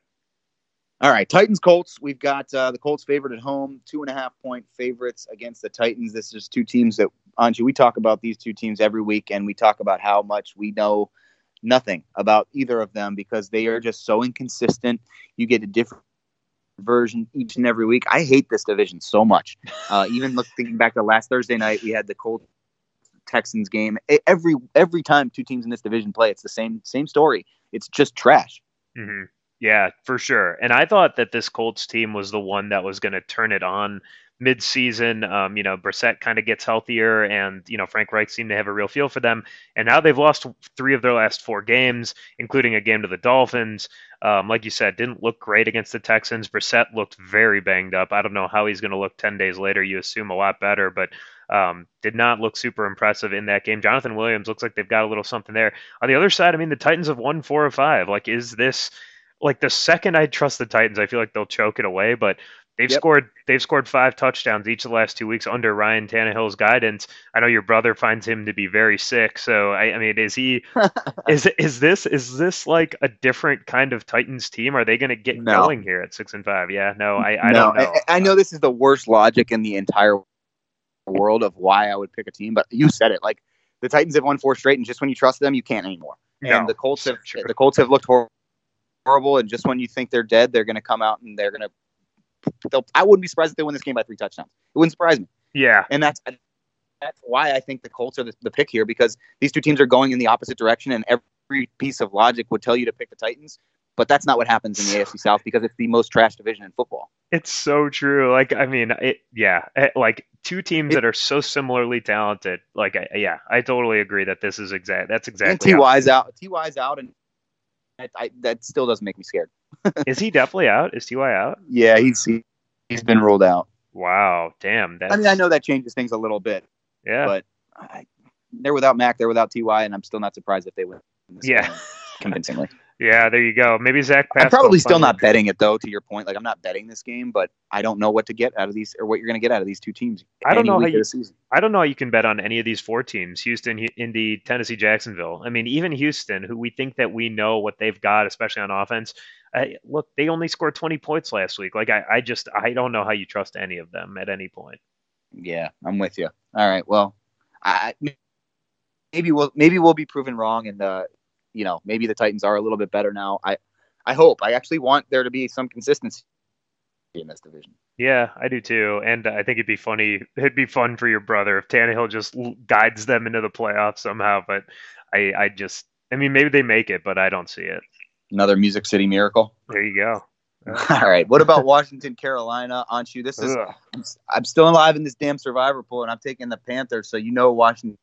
All right, Titans Colts. We've got uh, the Colts favored at home, two and a half point favorites against the Titans. This is two teams that, Anju, we talk about these two teams every week, and we talk about how much we know nothing about either of them because they are just so inconsistent. You get a different version each and every week. I hate this division so much. *laughs* Uh, even look, thinking back to last Thursday night, we had the Colts Texans game. Every every time two teams in this division play, it's the same same story. It's just trash.
hmm Yeah, for sure. And I thought that this Colts team was the one that was going to turn it on mid-season. Um, you know, Brissett kind of gets healthier, and you know Frank Reich seemed to have a real feel for them. And now they've lost three of their last four games, including a game to the Dolphins. Um, like you said, didn't look great against the Texans. Brissett looked very banged up. I don't know how he's going to look ten days later. You assume a lot better, but um, did not look super impressive in that game. Jonathan Williams looks like they've got a little something there. On the other side, I mean, the Titans have won four or five. Like, is this like the second I trust the Titans, I feel like they'll choke it away. But they've
Yep.
scored they've scored five touchdowns each of the last two weeks under Ryan Tannehill's guidance. I know your brother finds him to be very sick. So I, I mean, is he *laughs* is is this is this like a different kind of Titans team? Are they going to get
No.
going here at six and five? Yeah, no, I, I
no,
don't know.
I, I know this is the worst logic in the entire world of why I would pick a team, but you said it. Like the Titans have won four straight, and just when you trust them, you can't anymore.
No,
and the Colts have
sure.
the Colts have looked horrible, and just when you think they're dead, they're going to come out and they're going to. They'll, I wouldn't be surprised if they win this game by three touchdowns. It wouldn't surprise me,
Yeah,
and that's that's why I think the Colts are the, the pick here because these two teams are going in the opposite direction, and every, piece of logic would tell you to pick the Titans, but that's not what happens in the AFC South because it's the most trash division in football.
It's so true. Like, I mean, it, yeah, it, like two teams
It-
that are so similarly talented. Like, I, yeah, I totally agree that this is exact. That's exactly. how-
Ty's out. Ty's out, and I, I, that still doesn't make me scared. *laughs*
Is he definitely out? Is Ty out?
Yeah, he's he, he's been ruled out.
Wow, damn. That's,
I mean, I know that changes things a little bit,
Yeah,
but I, they're without Mac, they're without Ty, and I'm still not surprised if they win. This
Yeah.
convincingly. *laughs*
yeah. There you go. Maybe Zach.
I'm probably still not betting it though. To your point, like I'm not betting this game, but I don't know what to get out of these or what you're going to get out of these two teams.
I don't know how you- I don't know how you can bet on any of these four teams Houston, Indy, Tennessee, Jacksonville. I mean, even Houston, who we think that we know what they've got, especially on offense. I, look, they only scored 20 points last week. Like, I, I just, I don't know how you trust any of them at any point.
Yeah, I'm with you. All right, well, I maybe we'll maybe we'll be proven wrong, and uh, you know maybe the Titans are a little bit better now. I I hope. I actually want there to be some consistency in this division.
Yeah, I do too. And I think it'd be funny. It'd be fun for your brother if Tannehill just l- guides them into the playoffs somehow. But I, I just, I mean, maybe they make it, but I don't see it.
Another Music City miracle.
There you go. *laughs*
All right, what about Washington, Carolina? Anshu, this is I'm, I'm still alive in this damn survivor pool, and I'm taking the Panthers, so you know Washington's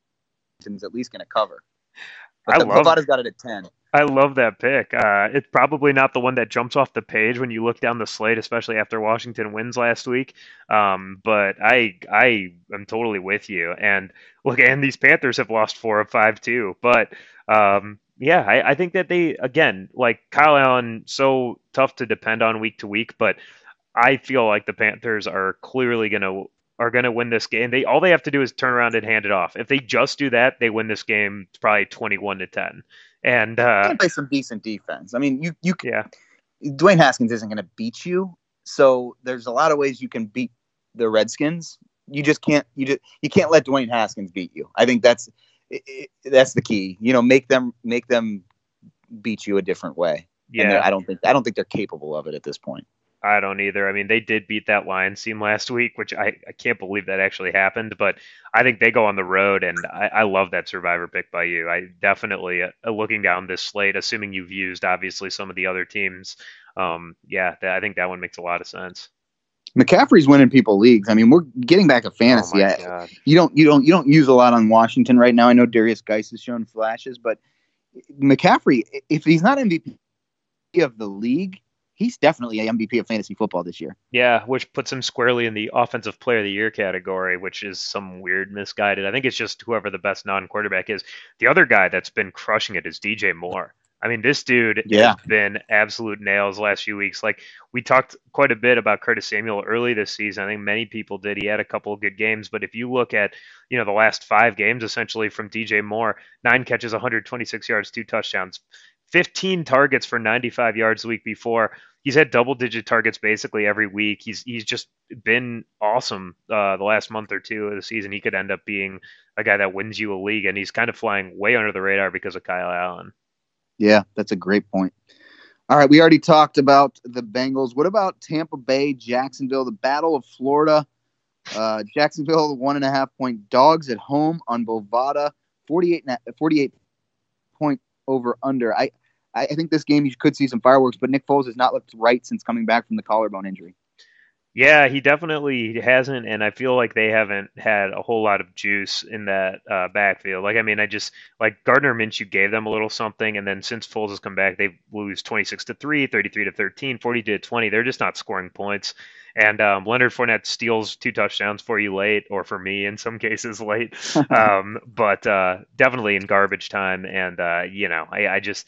at least going to cover. But
I
the
love-
Bovada's got it at ten.
I love that pick. Uh, it's probably not the one that jumps off the page when you look down the slate, especially after Washington wins last week. Um, but I I am totally with you. And look, and these Panthers have lost four of five too. But um, yeah, I, I think that they again like Kyle Allen, so tough to depend on week to week. But I feel like the Panthers are clearly gonna are gonna win this game. They all they have to do is turn around and hand it off. If they just do that, they win this game probably twenty one to ten. And uh,
play some decent defense. I mean, you you can,
yeah.
Dwayne Haskins isn't going to beat you, so there's a lot of ways you can beat the Redskins. You just can't you just, you can't let Dwayne Haskins beat you. I think that's i i that's the key. You know, make them make them beat you a different way. And
Yeah,
I don't think I don't think they're capable of it at this point.
I don't either. I mean, they did beat that Lions team last week, which I, I can't believe that actually happened. But I think they go on the road, and I, I love that survivor pick by you. I definitely, uh, looking down this slate, assuming you've used obviously some of the other teams, um, yeah, that, I think that one makes a lot of sense.
McCaffrey's winning people leagues. I mean, we're getting back to fantasy.
Oh
you don't you don't you don't use a lot on Washington right now. I know Derrius Guice has shown flashes, but McCaffrey, if he's not MVP of the league, he's definitely a MVP of fantasy football this year.
Yeah, which puts him squarely in the offensive player of the year category, which is some weird misguided. I think it's just whoever the best non quarterback is. The other guy that's been crushing it is DJ Moore. I mean, this dude
Yeah.
has been absolute nails the last few weeks. Like we talked quite a bit about Curtis Samuel early this season. I think many people did. He had a couple of good games, but if you look at you know the last five games, essentially from DJ Moore, nine catches, 126 yards, two touchdowns, 15 targets for 95 yards the week before he's had double digit targets basically every week. He's he's just been awesome uh, the last month or two of the season. He could end up being a guy that wins you a league, and he's kind of flying way under the radar because of Kyle Allen.
Yeah, that's a great point. All right, we already talked about the Bengals. What about Tampa Bay, Jacksonville, the Battle of Florida? Uh, Jacksonville, one and a half point dogs at home on Bovada, 48, 48 point over under. I, I think this game you could see some fireworks, but Nick Foles has not looked right since coming back from the collarbone injury.
Yeah, he definitely hasn't, and I feel like they haven't had a whole lot of juice in that uh, backfield. Like, I mean, I just like Gardner Minshew gave them a little something, and then since Foles has come back, they lose 26 to 3, 33 to 13, 40 to 20. They're just not scoring points. And um, Leonard Fournette steals two touchdowns for you late, or for me in some *laughs* cases late, *laughs* um, but uh, definitely in garbage time. And uh, you know, I, I just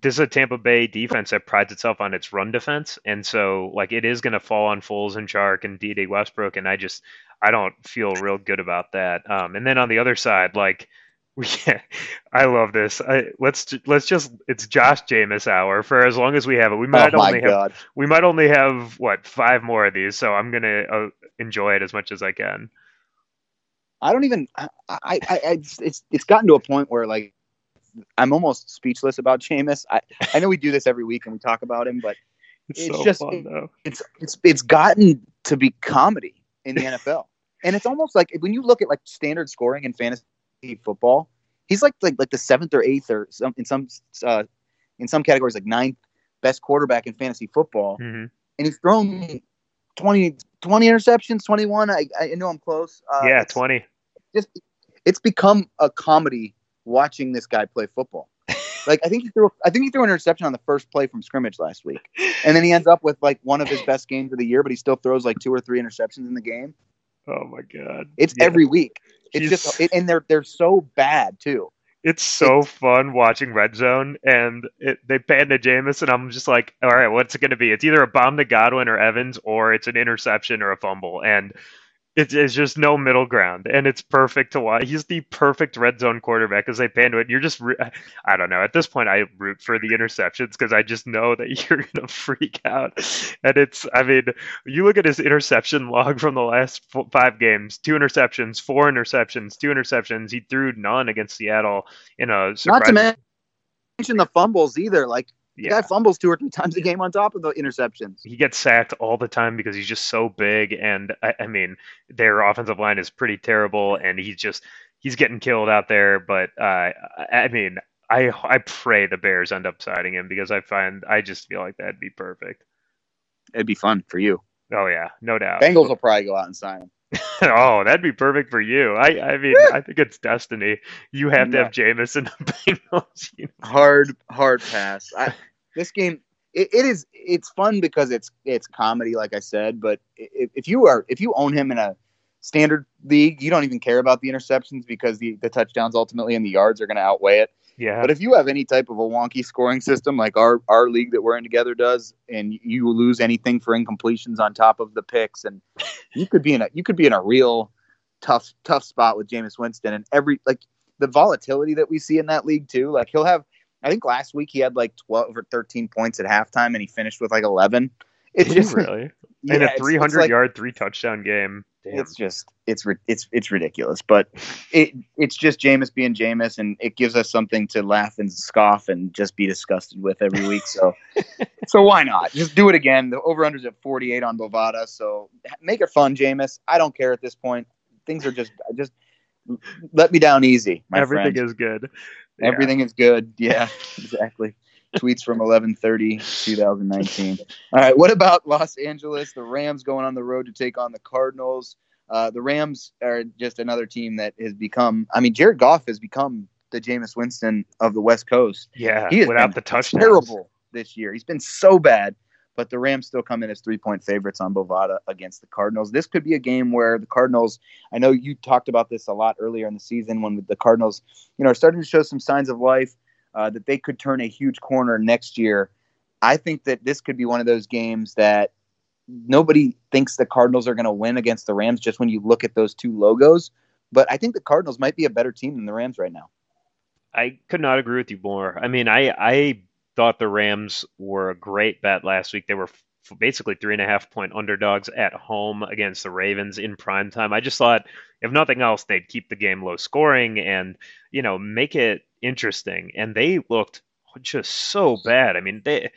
this is a Tampa Bay defense that prides itself on its run defense, and so like it is going to fall on Foles and Chark and Dede Westbrook, and I just I don't feel real good about that. Um, and then on the other side, like *laughs* we, *laughs* I love this. I, let's let's just it's Josh Jameis hour for as long as we have it. We
Oh
might
my
only have we might only have what five more of these, so I'm gonna uh, enjoy it as much as I can.
I don't even. I, I, I it's it's it's gotten to a point where like I'm almost speechless about Jameis. I I know we do this every week and we talk about him, but
It's,
It's
so
just-
fun though.
it's it's it's gotten to be comedy in the NFL, and it's almost like when you look at like standard scoring in fantasy football, he's like like like the seventh or eighth or some in some uh, in some categories like ninth best quarterback in fantasy football,
Mhm.
and he's thrown 20, 20 interceptions, twenty one. I I know I'm close. Uh,
yeah, twenty.
Just it's become a comedy watching this guy play football. like I think he threw I think he threw an interception on the first play from scrimmage last week, and then he ends up with like one of his best games of the year, but he still throws like two or three interceptions in the game.
Oh my god.
It's
Yeah.
every week. It's just it, and they're they're so bad too.
It's so fun watching Red Zone, and it, they pan to Jameis, and I'm just like, all right, what's it going to be? It's either a bomb to Godwin or Evans, or it's an interception or a fumble, and it's, it's just no middle ground, and it's perfect to watch. He's the perfect red zone quarterback as they pan to it. You're just, I don't know. At this point, I root for the interceptions because I just know that *laughs* you're going to freak out, and it's, I mean, you look at his interception log from the last five games: two interceptions, four interceptions, two interceptions. He threw none against Seattle in a
Not to mention the fumbles either. Like the
yeah.
guy fumbles two or three times a game on top of the interceptions.
he gets sacked all the time because he's just so big and I, I mean their offensive line is pretty terrible and he's just he's getting killed out there but uh, I, I mean I I pray the Bears end up siding him because I find I just feel like that'd be perfect.
It'd be fun for you.
Oh yeah, no doubt.
Bengals will probably go out and sign him. *laughs*
oh, that'd be perfect for you. I I mean I think it's destiny. You have to have Jameis in the *laughs* Bengals. You know?
Hard, hard pass. I, this game, it, it is. It's fun because it's it's comedy, like I said. But if, if you are if you own him in a standard league, you don't even care about the interceptions because the the touchdowns ultimately and the yards are going to outweigh it.
Yeah.
But if you have any type of a wonky scoring system like our our league that we're in together does, and you lose anything for incompletions on top of the picks, and *laughs* you could be in a you could be in a real tough tough spot with Jameis Winston and every like the volatility that we see in that league too. Like he'll have, I think last week he had like twelve or thirteen points at halftime, and he finished with like eleven. It's
Did
just
really?
yeah,
in a
it's- it's
300
like-
yard, three touchdown game. Damn.
it's just it's it's it's ridiculous, but *laughs* it it's just Jameis being Jameis, and it gives us something to laugh and scoff and just be disgusted with every week. So *laughs* so why not just do it again? The over unders at forty eight on Bovada, so make it fun, Jameis. I don't care at this point. Things are just just let me down easy, my
Everything
friend.
is good. Yeah.
Everything is good. *laughs* Yeah, *laughs* exactly. Tweets from 11:30 2019. All right, what about Los Angeles? The Rams going on the road to take on the Cardinals. Uh, the Rams are just another team that has become. I mean, Jared Goff has become the Jameis Winston of the West Coast.
Yeah,
He has
without the touchdowns.
terrible this year. He's been so bad, but the Rams still come in as three point favorites on Bovada against the Cardinals. This could be a game where the Cardinals. I know you talked about this a lot earlier in the season when the Cardinals, you know, are starting to show some signs of life uh, that they could turn a huge corner next year. I think that this could be one of those games that nobody thinks the Cardinals are going to win against the Rams just when you look at those two logos. But I think the Cardinals might be a better team than the Rams right now.
I could not agree with you more. I mean, I I thought the Rams were a great bet last week. They were f- basically three and a half point underdogs at home against the Ravens in prime time. I just thought, if nothing else, they'd keep the game low scoring and you know make it interesting. And they looked just so bad. I mean, they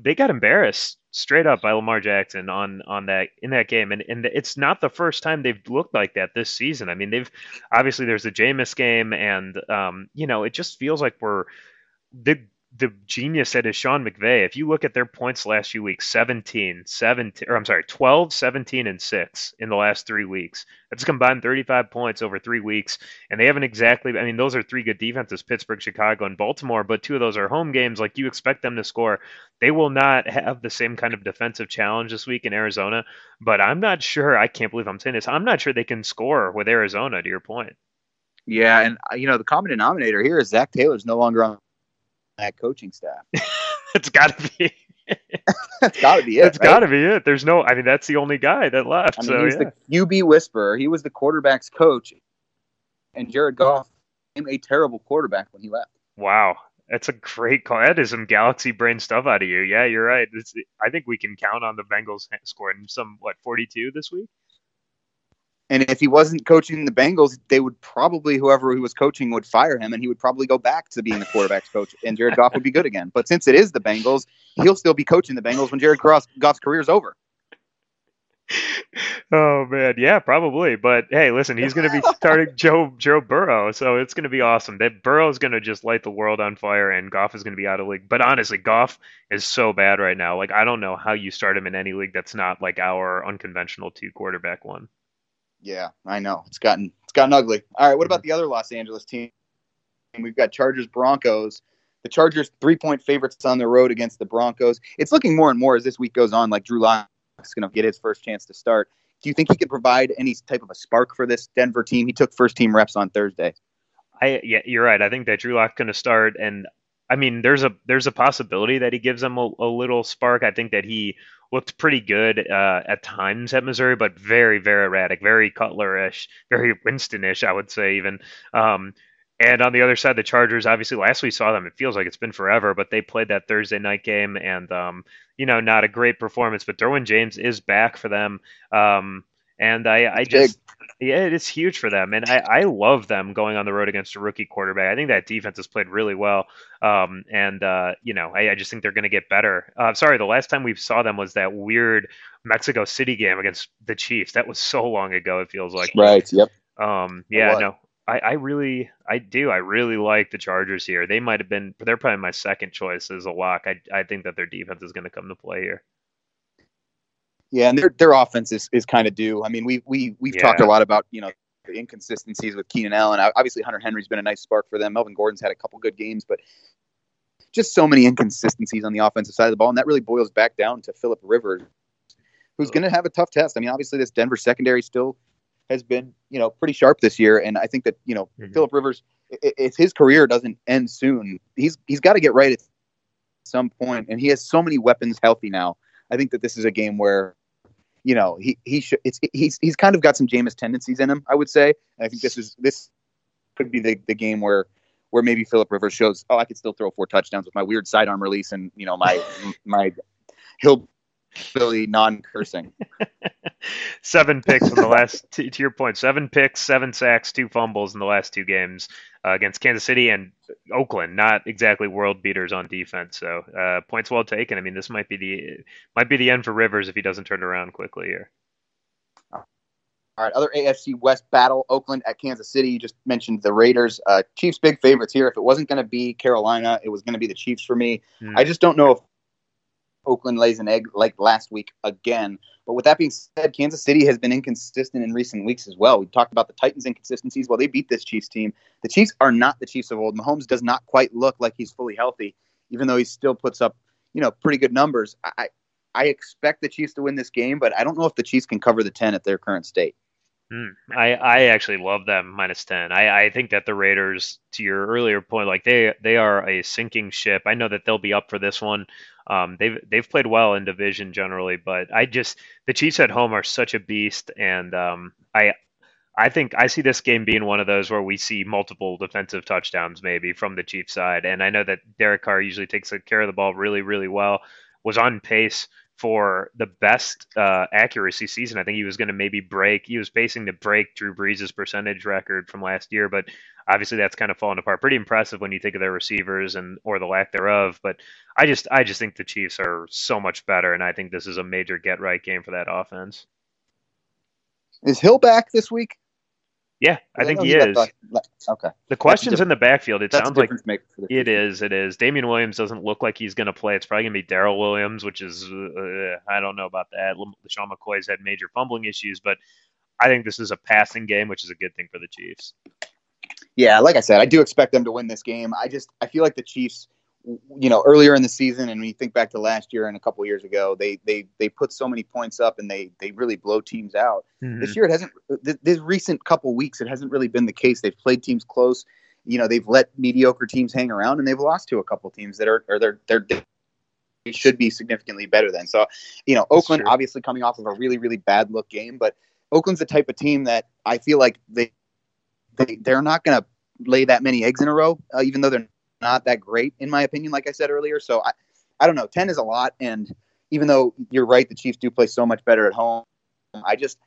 they got embarrassed straight up by Lamar Jackson on on that in that game, and and it's not the first time they've looked like that this season. I mean, they've obviously there's the Jameis game, and um, you know, it just feels like we're the the genius that is Sean McVay. If you look at their points last few weeks, 17, 17, or I'm sorry, 12, 17, and 6 in the last three weeks. That's combined 35 points over three weeks. And they haven't exactly, I mean, those are three good defenses Pittsburgh, Chicago, and Baltimore, but two of those are home games. Like you expect them to score. They will not have the same kind of defensive challenge this week in Arizona, but I'm not sure. I can't believe I'm saying this. I'm not sure they can score with Arizona, to your point.
Yeah, and uh, you know the common denominator here is Zac Taylor's no longer on that coaching staff. *laughs*
it's got to be.
That's got to be it.
That's
right?
got to be it. There's no. I mean, that's the only guy that left.
I mean,
so
he's
yeah.
the QB whisperer. He was the quarterback's coach, and Jared Goff became a terrible quarterback when he left.
wow, that's a great call. That is some galaxy brain stuff out of you. Yeah, you're right. It's, I think we can count on the Bengals scoring some what 42 this week.
And if he wasn't coaching the Bengals, they would probably whoever he was coaching would fire him, and he would probably go back to being the quarterback's coach, and Jared Goff would be good again. But since it is the Bengals, he'll still be coaching the Bengals when Jared Goff's career is over.
oh man, yeah, probably. But hey, listen, he's going to be *laughs* starting Joe Joe Burrow, so it's going to be awesome. That Burrow is going to just light the world on fire, and Goff is going to be out of league. But honestly, Goff is so bad right now. Like I don't know how you start him in any league that's not like our unconventional two quarterback one.
Yeah, I know it's gotten it's gotten ugly. All right, what about mm-hmm. the other Los Angeles team? We've got Chargers Broncos. The Chargers three point favorites on the road against the Broncos. It's looking more and more as this week goes on like Drew Lock is going to get his first chance to start. Do you think he could provide any type of a spark for this Denver team? He took first team reps on Thursday.
I yeah, you're right. I think that Drew Lock's going to start, and I mean, there's a there's a possibility that he gives them a, a little spark. I think that he looked pretty good uh, at times at Missouri, but very very erratic, very Cutler-ish, very Winston-ish, I would say even. Um, and on the other side, the Chargers, obviously, last we saw them, it feels like it's been forever, but they played that Thursday night game, and um, you know, not a great performance. But Derwin James is back for them, um, and I, I just, yeah, it is huge for them, and I, I love them going on the road against a rookie quarterback. I think that defense has played really well, um, and uh, you know, I, I, just think they're going to get better. Uh, sorry, the last time we saw them was that weird Mexico City game against the Chiefs. That was so long ago. It feels like.
Right. Yep.
Um, yeah, no, I, I really, I do, I really like the Chargers here. They might have been, they're probably my second choice as a lock. I, I think that their defense is going to come to play here.
Yeah, and their their offense is, is kind of due. I mean, we we we've yeah. talked a lot about you know the inconsistencies with Keenan Allen. Obviously, Hunter Henry's been a nice spark for them. Melvin Gordon's had a couple good games, but just so many inconsistencies on the offensive side of the ball, and that really boils back down to Philip Rivers, who's going to have a tough test. I mean, obviously, this Denver secondary still has been, you know, pretty sharp this year. And I think that, you know, mm-hmm. Philip Rivers, if his career doesn't end soon, he's he's got to get right at some. And he has so many weapons healthy now. I think that this is a game where, you know, he he should it's he's he's kind of got some Jameis tendencies in him, I would say. And I think this is this could be the, the game where where maybe Philip Rivers shows, oh, I could still throw four touchdowns with my weird sidearm release and you know my *laughs* my he'll Philly non-cursing. *laughs*
seven picks in the last. *laughs* To, to, your point, seven picks, seven sacks, two fumbles in the last two games uh, against Kansas City and Oakland. Not exactly world beaters on defense. So uh, points well taken. I mean, this might be the might be the end for Rivers if he doesn't turn around quickly here.
All right, other AFC West battle: Oakland at Kansas City. You just mentioned the Raiders. Uh, Chiefs big favorites here. If it wasn't going to be Carolina, it was going to be the Chiefs for me. Mm. I just don't know if Oakland lays an egg like last week again. But with that being said, Kansas City has been inconsistent in recent weeks as well. We talked about the Titans' inconsistencies. Well, they beat this Chiefs team. The Chiefs are not the Chiefs of old. Mahomes does not quite look like he's fully healthy, even though he still puts up, you know, pretty good numbers. I I expect the Chiefs to win this game, but I don't know if the Chiefs can cover the ten at their current state.
Mm, I, I actually love them minus ten. I, I think that the Raiders, to your earlier point, like they they are a sinking ship. I know that they'll be up for this one. Um, they've they've played well in division generally, but I just the Chiefs at home are such a beast, and um, I I think I see this game being one of those where we see multiple defensive touchdowns maybe from the Chiefs side, and I know that Derek Carr usually takes care of the ball really really well. Was on pace for the best uh, accuracy season. I think he was going to maybe break. He was pacing to break Drew Brees' percentage record from last year, but obviously that's kind of fallen apart. Pretty impressive when you think of their receivers and or the lack thereof. But I just I just think the Chiefs are so much better, and I think this is a major get right game for that offense.
Is Hill back this week?
Yeah, I, I think he is.
okay.
The questions in the backfield, it sounds like it is. It is. Damien Williams doesn't look like he's going to play. It's probably going to be Darrel Williams, which is uh, I don't know about that. LeSean McCoy's had major fumbling issues, but I think this is a passing game, which is a good thing for the Chiefs.
Yeah, like I said, I do expect them to win this game. I just I feel like the Chiefs you know earlier in the season and when you think back to last year and a couple years ago they they they put so many points up and they they really blow teams out. Mm-hmm. this year it hasn't this, this recent couple weeks it hasn't really been the case. They've played teams close. You know they've let mediocre teams hang around and they've lost to a couple teams that are or they're they're they should be significantly better than. So you know oakland obviously coming off of a really really bad look game but oakland's the type of team that i feel like they, they they're not going to lay that many eggs in a row uh, even though they're not that great in my opinion. Like I said earlier, so I, I don't know. Ten is a lot, and even though you're right, the Chiefs do play so much better at home. I just,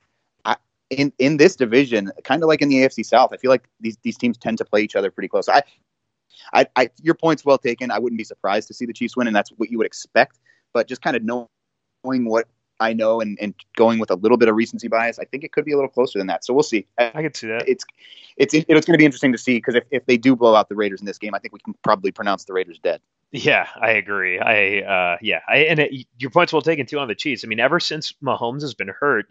I in in this division, kind of like in the AFC South, I feel like these these teams tend to play each other pretty close. I, I, I your point's well taken. I wouldn't be surprised to see the Chiefs win, and that's what you would expect. But just kind of knowing what I know, and, and going with a little bit of recency bias, I think it could be a little closer than that. So we'll see.
I can see that.
It's it's it's going to be interesting to see because if, if they do blow out the Raiders in this game, I think we can probably pronounce the Raiders dead.
Yeah, I agree. I uh, yeah, I, and it, your point's well taken too on the Chiefs. I mean, ever since Mahomes has been hurt,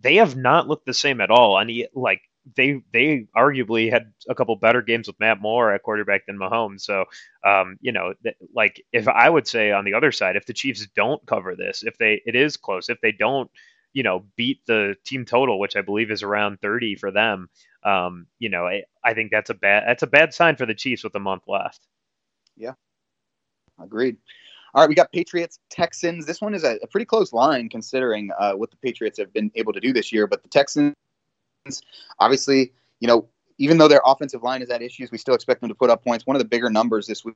they have not looked the same at all. And he, like they they arguably had a couple better games with Matt Moore at quarterback than Mahomes. So, um, you know, th- like if I would say on the other side, if the Chiefs don't cover this, if they it is close, if they don't, you know, beat the team total, which I believe is around 30 for them, um, you know, I, I think that's a bad that's a bad sign for the Chiefs with a month left.
Yeah, agreed. All right, we got Patriots Texans. This one is a, a pretty close line considering uh, what the Patriots have been able to do this year, but the Texans Obviously, you know, even though their offensive line has had issues, we still expect them to put up points. One of the bigger numbers this week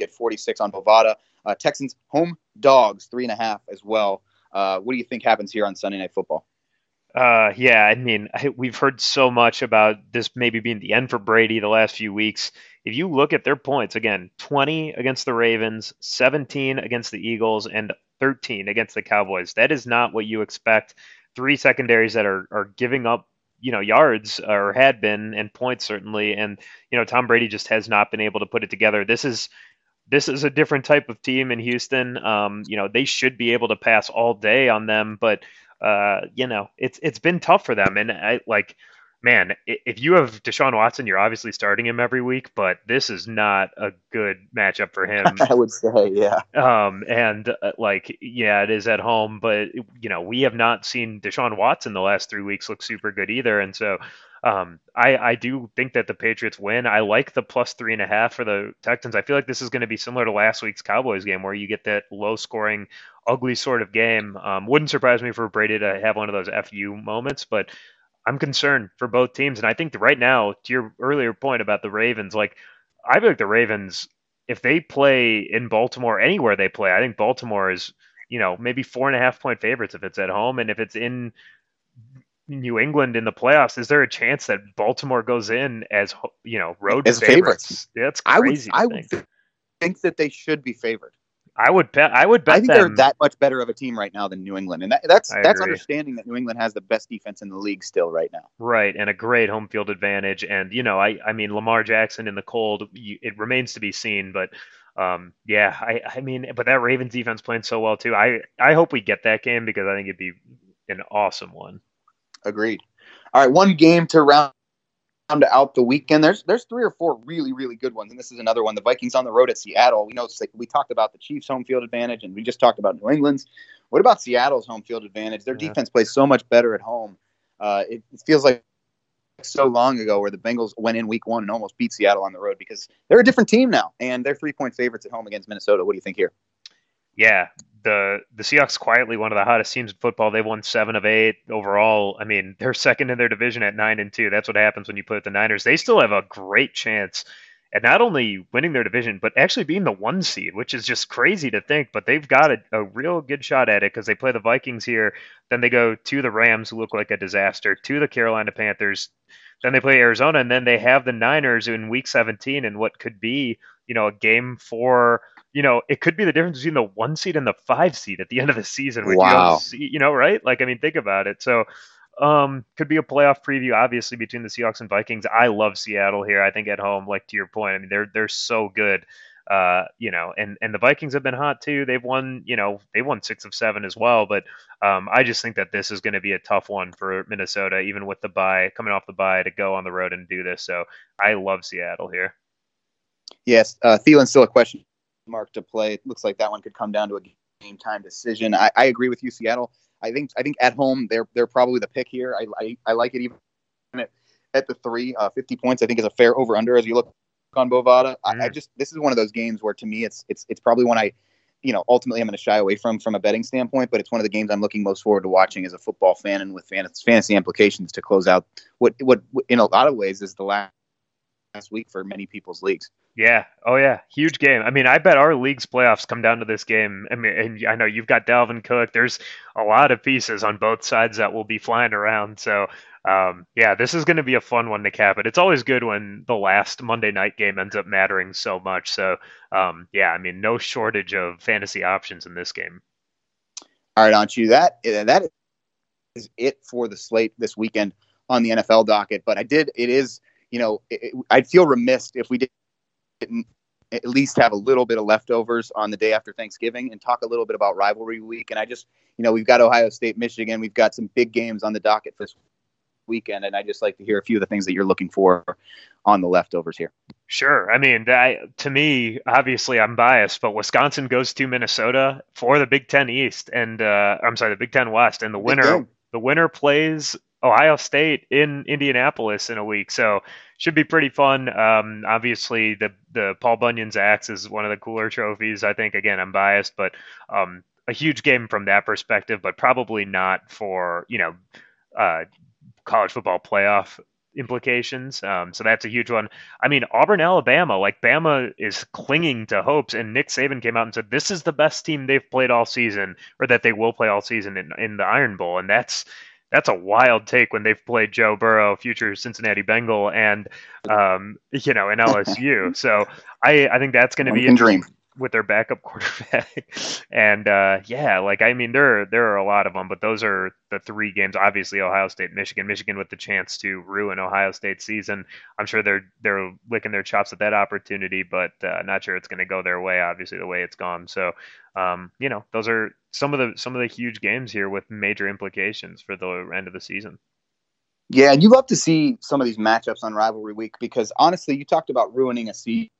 at 46 on Bovada. Uh, Texans home dogs three and a half as well. Uh, what do you think happens here on Sunday Night Football?
Uh, yeah, I mean, I, we've heard so much about this maybe being the end for Brady the last few weeks. If you look at their points, again, 20 against the Ravens, 17 against the Eagles, and 13 against the Cowboys. That is not what you expect three secondaries that are are giving up you know yards or had been and points certainly. And you know Tom Brady just has not been able to put it together. This is this is a different type of team in Houston. Um, you know they should be able to pass all day on them but uh, you know it's it's been tough for them. And I like man, if you have Deshaun Watson, you're obviously starting him every week, but this is not a good matchup for him. *laughs*
I would say, yeah.
Um, and uh, like, yeah, it is at home, but you know, we have not seen Deshaun Watson the last three weeks look super good either, and so. Um, I, I do think that the Patriots win. I like the plus three and a half for the Texans. I feel like this is going to be similar to last week's Cowboys game where you get that low scoring, ugly sort of game. Um, wouldn't surprise me for Brady to have one of those FU moments, but I'm concerned for both teams. And I think right now, to your earlier point about the Ravens, like I feel like the Ravens, if they play in Baltimore anywhere they play, I think Baltimore is, you know, maybe four and a half point favorites if it's at home. And if it's in New England in the playoffs, is there a chance that Baltimore goes in as, you know, road
as
favorites?
favorites?
That's crazy.
I would, I would think that they should be favored.
I would bet. I would bet.
I think
them.
they're that much better of a team right now than New England, and that, that's I that's agree. understanding that New England has the best defense in the league still right now.
Right, and a great home field advantage, and you know, I I mean, Lamar Jackson in the cold, it remains to be seen, but um, yeah, I I mean, but that Ravens defense playing so well too. I I hope we get that game because I think it'd be an awesome one.
Agreed. All right, one game to round out the weekend. There's there's three or four really really good ones, and this is another one. The Vikings on the road at Seattle. We know we talked about the Chiefs' home field advantage, and we just talked about New England's. What about Seattle's home field advantage? Their yeah. defense plays so much better at home. Uh, it, it, feels like so long ago where the Bengals went in Week One and almost beat Seattle on the road because they're a different team now, and they're three point favorites at home against Minnesota. What do you think here?
Yeah, the the Seahawks quietly one of the hottest teams in football. They've won seven of eight overall. I mean, they're second in their division at nine and two. That's what happens when you put the Niners. They still have a great chance at not only winning their division, but actually being the one seed, which is just crazy to think. But they've got a, a real good shot at it because they play the Vikings here, then they go to the Rams, who look like a disaster, to the Carolina Panthers, then they play Arizona, and then they have the Niners in Week 17 in what could be, you know, a game for you know, it could be the difference between the one seed and the five seed at the end of the season.
Which wow.
You, see, you know, right? Like, I mean, think about it. So, um, could be a playoff preview, obviously, between the Seahawks and Vikings. I love Seattle here. I think at home, like to your point, I mean, they're they're so good. Uh, you know, and and the Vikings have been hot too. They've won, you know, they won six of seven as well. But um, I just think that this is going to be a tough one for Minnesota, even with the bye coming off the bye to go on the road and do this. So I love Seattle here.
Yes, uh, Thielen's still a question mark to play. It looks like that one could come down to a game time decision. I, I agree with you, Seattle. I think I think at home they're they're probably the pick here. I I, I like it even at, at the three uh, 50 points. I think is a fair over under as you look on Bovada. Mm. I, I, just this is one of those games where to me it's it's it's probably one I you know ultimately I'm going to shy away from from a betting standpoint, but it's one of the games I'm looking most forward to watching as a football fan and with fantasy implications to close out what what in a lot of ways is the last last week for many people's leagues.
Yeah. Oh yeah. Huge game. I mean, I bet our league's playoffs come down to this game. I mean, and I know you've got Dalvin Cook. There's a lot of pieces on both sides that will be flying around. So, um, yeah, this is going to be a fun one to cap it. It's always good when the last Monday night game ends up mattering so much. So, um, yeah, I mean, no shortage of fantasy options in this game.
All right, on you. That that is it for the slate this weekend on the NFL docket. But I did. It is. You know, it, I'd feel remiss if we at least have a little bit of leftovers on the day after Thanksgiving and talk a little bit about rivalry week. And I just, you know, we've got Ohio State, Michigan. We've got some big games on the docket for this weekend, and I just like to hear a few of the things that you're looking for on the leftovers here.
Sure. I mean, I, to me, obviously, I'm biased, but Wisconsin goes to Minnesota for the Big Ten East, and uh, I'm sorry, the Big Ten West, and the winner, the winner plays Ohio State in Indianapolis in a week. So should be pretty fun. Um, obviously, the the Paul Bunyan's axe is one of the cooler trophies. I think. Again, I'm biased, but um, a huge game from that perspective, but probably not for you know uh, college football playoff implications. Um, so that's a huge one. I mean, Auburn, Alabama, like Bama is clinging to hopes, and Nick Saban came out and said this is the best team they've played all season, or that they will play all season in, in the Iron Bowl, and that's that's a wild take when they've played Joe Burrow, future Cincinnati Bengal, and um, you know, in *laughs* LSU. so I I think that's going to be interesting with their backup *laughs* quarterback. and uh, yeah, like I mean, there there are a lot of them, but those are the three games. Obviously, Ohio State, Michigan, Michigan with the chance to ruin Ohio State's season. I'm sure they're they're licking their chops at that opportunity, but uh, not sure it's going to go their way. Obviously, the way it's gone. So, um, you know, those are some of the some of the huge games here with major implications for the end of the season.
Yeah, and you love to see some of these matchups on rivalry week because honestly, you talked about ruining a season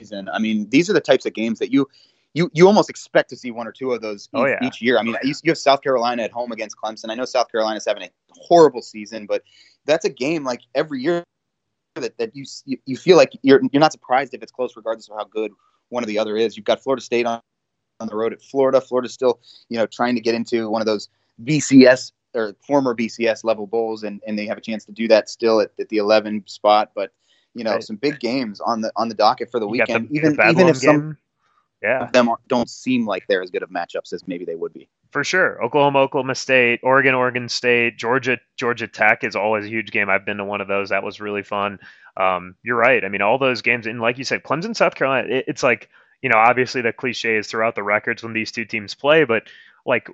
season. I mean, these are the types of games that you you you almost expect to see one or two of those
oh,
each,
yeah.
each year. I mean, oh, you have South Carolina at home against Clemson. I know South Carolina's having a horrible season, but that's a game like every year that, that you you feel like you're you're not surprised if it's close, regardless of how good one or the other is. You've got Florida State on on the road at Florida. Florida's still you know trying to get into one of those BCS or former BCS level bowls, and, and they have a chance to do that still at, at the 11 spot, but you know, right. some big games on the on the docket for the you weekend.
The,
even
the
even if some
game. yeah.
them don't seem like they're as good of matchups as maybe they would be.
For sure, Oklahoma, Oklahoma State, Oregon, Oregon State, Georgia, Georgia Tech is always a huge game. I've been to one of those. That was really fun. Um, you're right. I mean, all those games, and like you said, Clemson, South Carolina. It, it's like you know, obviously the cliche is throughout the records when these two teams play, but like,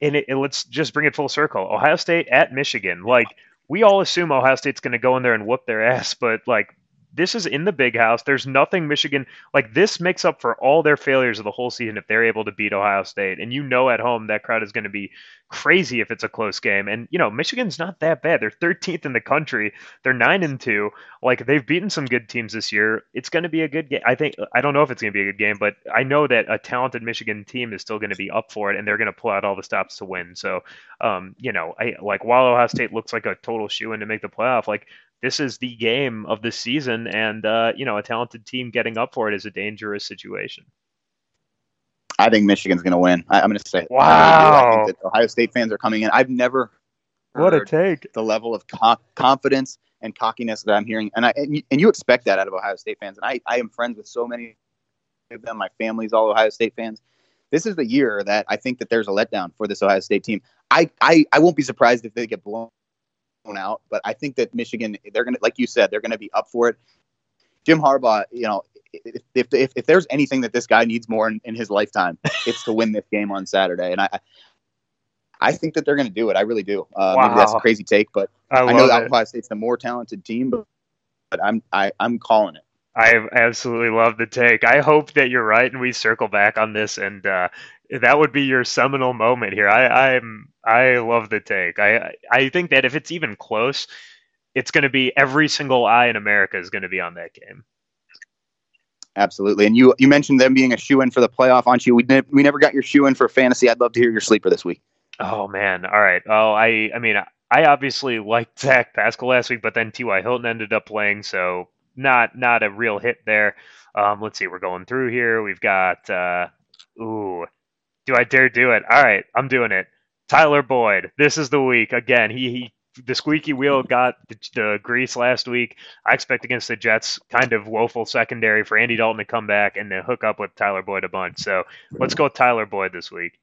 and, it, and let's just bring it full circle. Ohio State at Michigan, like we all assume Ohio State's going to go in there and whoop their ass, but like this is in the big house. There's nothing Michigan like this makes up for all their failures of the whole season if they're able to beat Ohio State. And you know at home that crowd is going to be crazy if it's a close game. And you know, Michigan's not that bad. They're 13th in the country. They're 9 and 2. Like they've beaten some good teams this year. It's going to be a good game. I think I don't know if it's going to be a good game, but I know that a talented Michigan team is still going to be up for it and they're going to pull out all the stops to win. So, um, you know, I like while Ohio State looks like a total shoe in to make the playoff, like this is the game of the season, and uh, you know a talented team getting up for it is a dangerous situation.
I think Michigan's going to win. I, am going to say,
wow.
I think that Ohio State fans are coming in. I've never
what a take
the level of co- confidence and cockiness that I'm hearing, and I and you, and you expect that out of Ohio State fans. And I I am friends with so many of them. My family's all Ohio State fans. This is the year that I think that there's a letdown for this Ohio State team. I I, I won't be surprised if they get blown out. But I think that Michigan, they're going to, like you said, they're going to be up for it. Jim Harbaugh, you know, if, if, if, if there's anything that this guy needs more in, in his lifetime, *laughs* it's to win this game on Saturday. And I, I think that they're going to do it. I really do. Uh,
wow.
Maybe that's a crazy take, but
I,
I know
that
Ohio State's the more talented team, but, but I'm I, I'm calling it.
I absolutely love the take. I hope that you're right, and we circle back on this, and uh, that would be your seminal moment here. I, I'm I love the take. I I think that if it's even close, it's going to be every single eye in America is going to be on that game.
Absolutely, and you you mentioned them being a shoe in for the playoff, aren't you? We ne- we never got your shoe in for fantasy. I'd love to hear your sleeper this week.
Oh man, all right. Oh, I I mean I obviously liked *laughs* Zach Pascal last week, but then T.Y. Hilton ended up playing, so not not a real hit there. Um, let's see, we're going through here. We've got uh, ooh, do I dare do it? All right, I'm doing it. Tyler Boyd. This is the week again. He, he the squeaky wheel got the, the, grease last week. I expect against the Jets, kind of woeful secondary for Andy Dalton to come back and to hook up with Tyler Boyd a bunch. So let's go Tyler Boyd this week.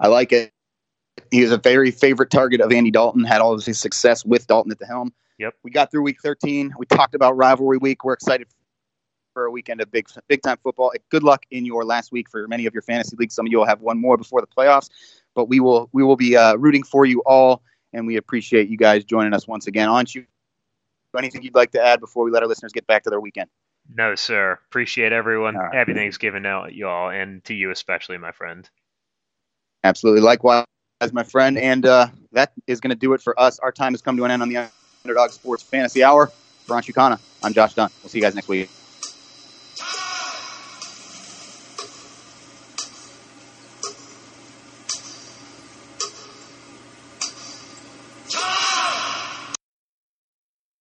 I like it. He was a very favorite target of Andy Dalton. Had all of his success with Dalton at the helm.
Yep.
We got through week 13. We talked about rivalry week. We're excited for a weekend of big big time football. Good luck in your last week for many of your fantasy leagues. Some of you will have one more before the playoffs, but we will we will be uh, rooting for you all, and we appreciate you guys joining us once again. Anshu, anything you'd like to add before we let our listeners get back to their weekend?
No, sir. Appreciate everyone.
Right.
Happy Thanksgiving to you all, and to you especially, my friend.
Absolutely. Likewise, my friend. And uh, that is going to do it for us. Our time has come to an end on the Underdog Sports Fantasy Hour. For Anshu Khanna, I'm Josh Dunn. We'll see you guys next week.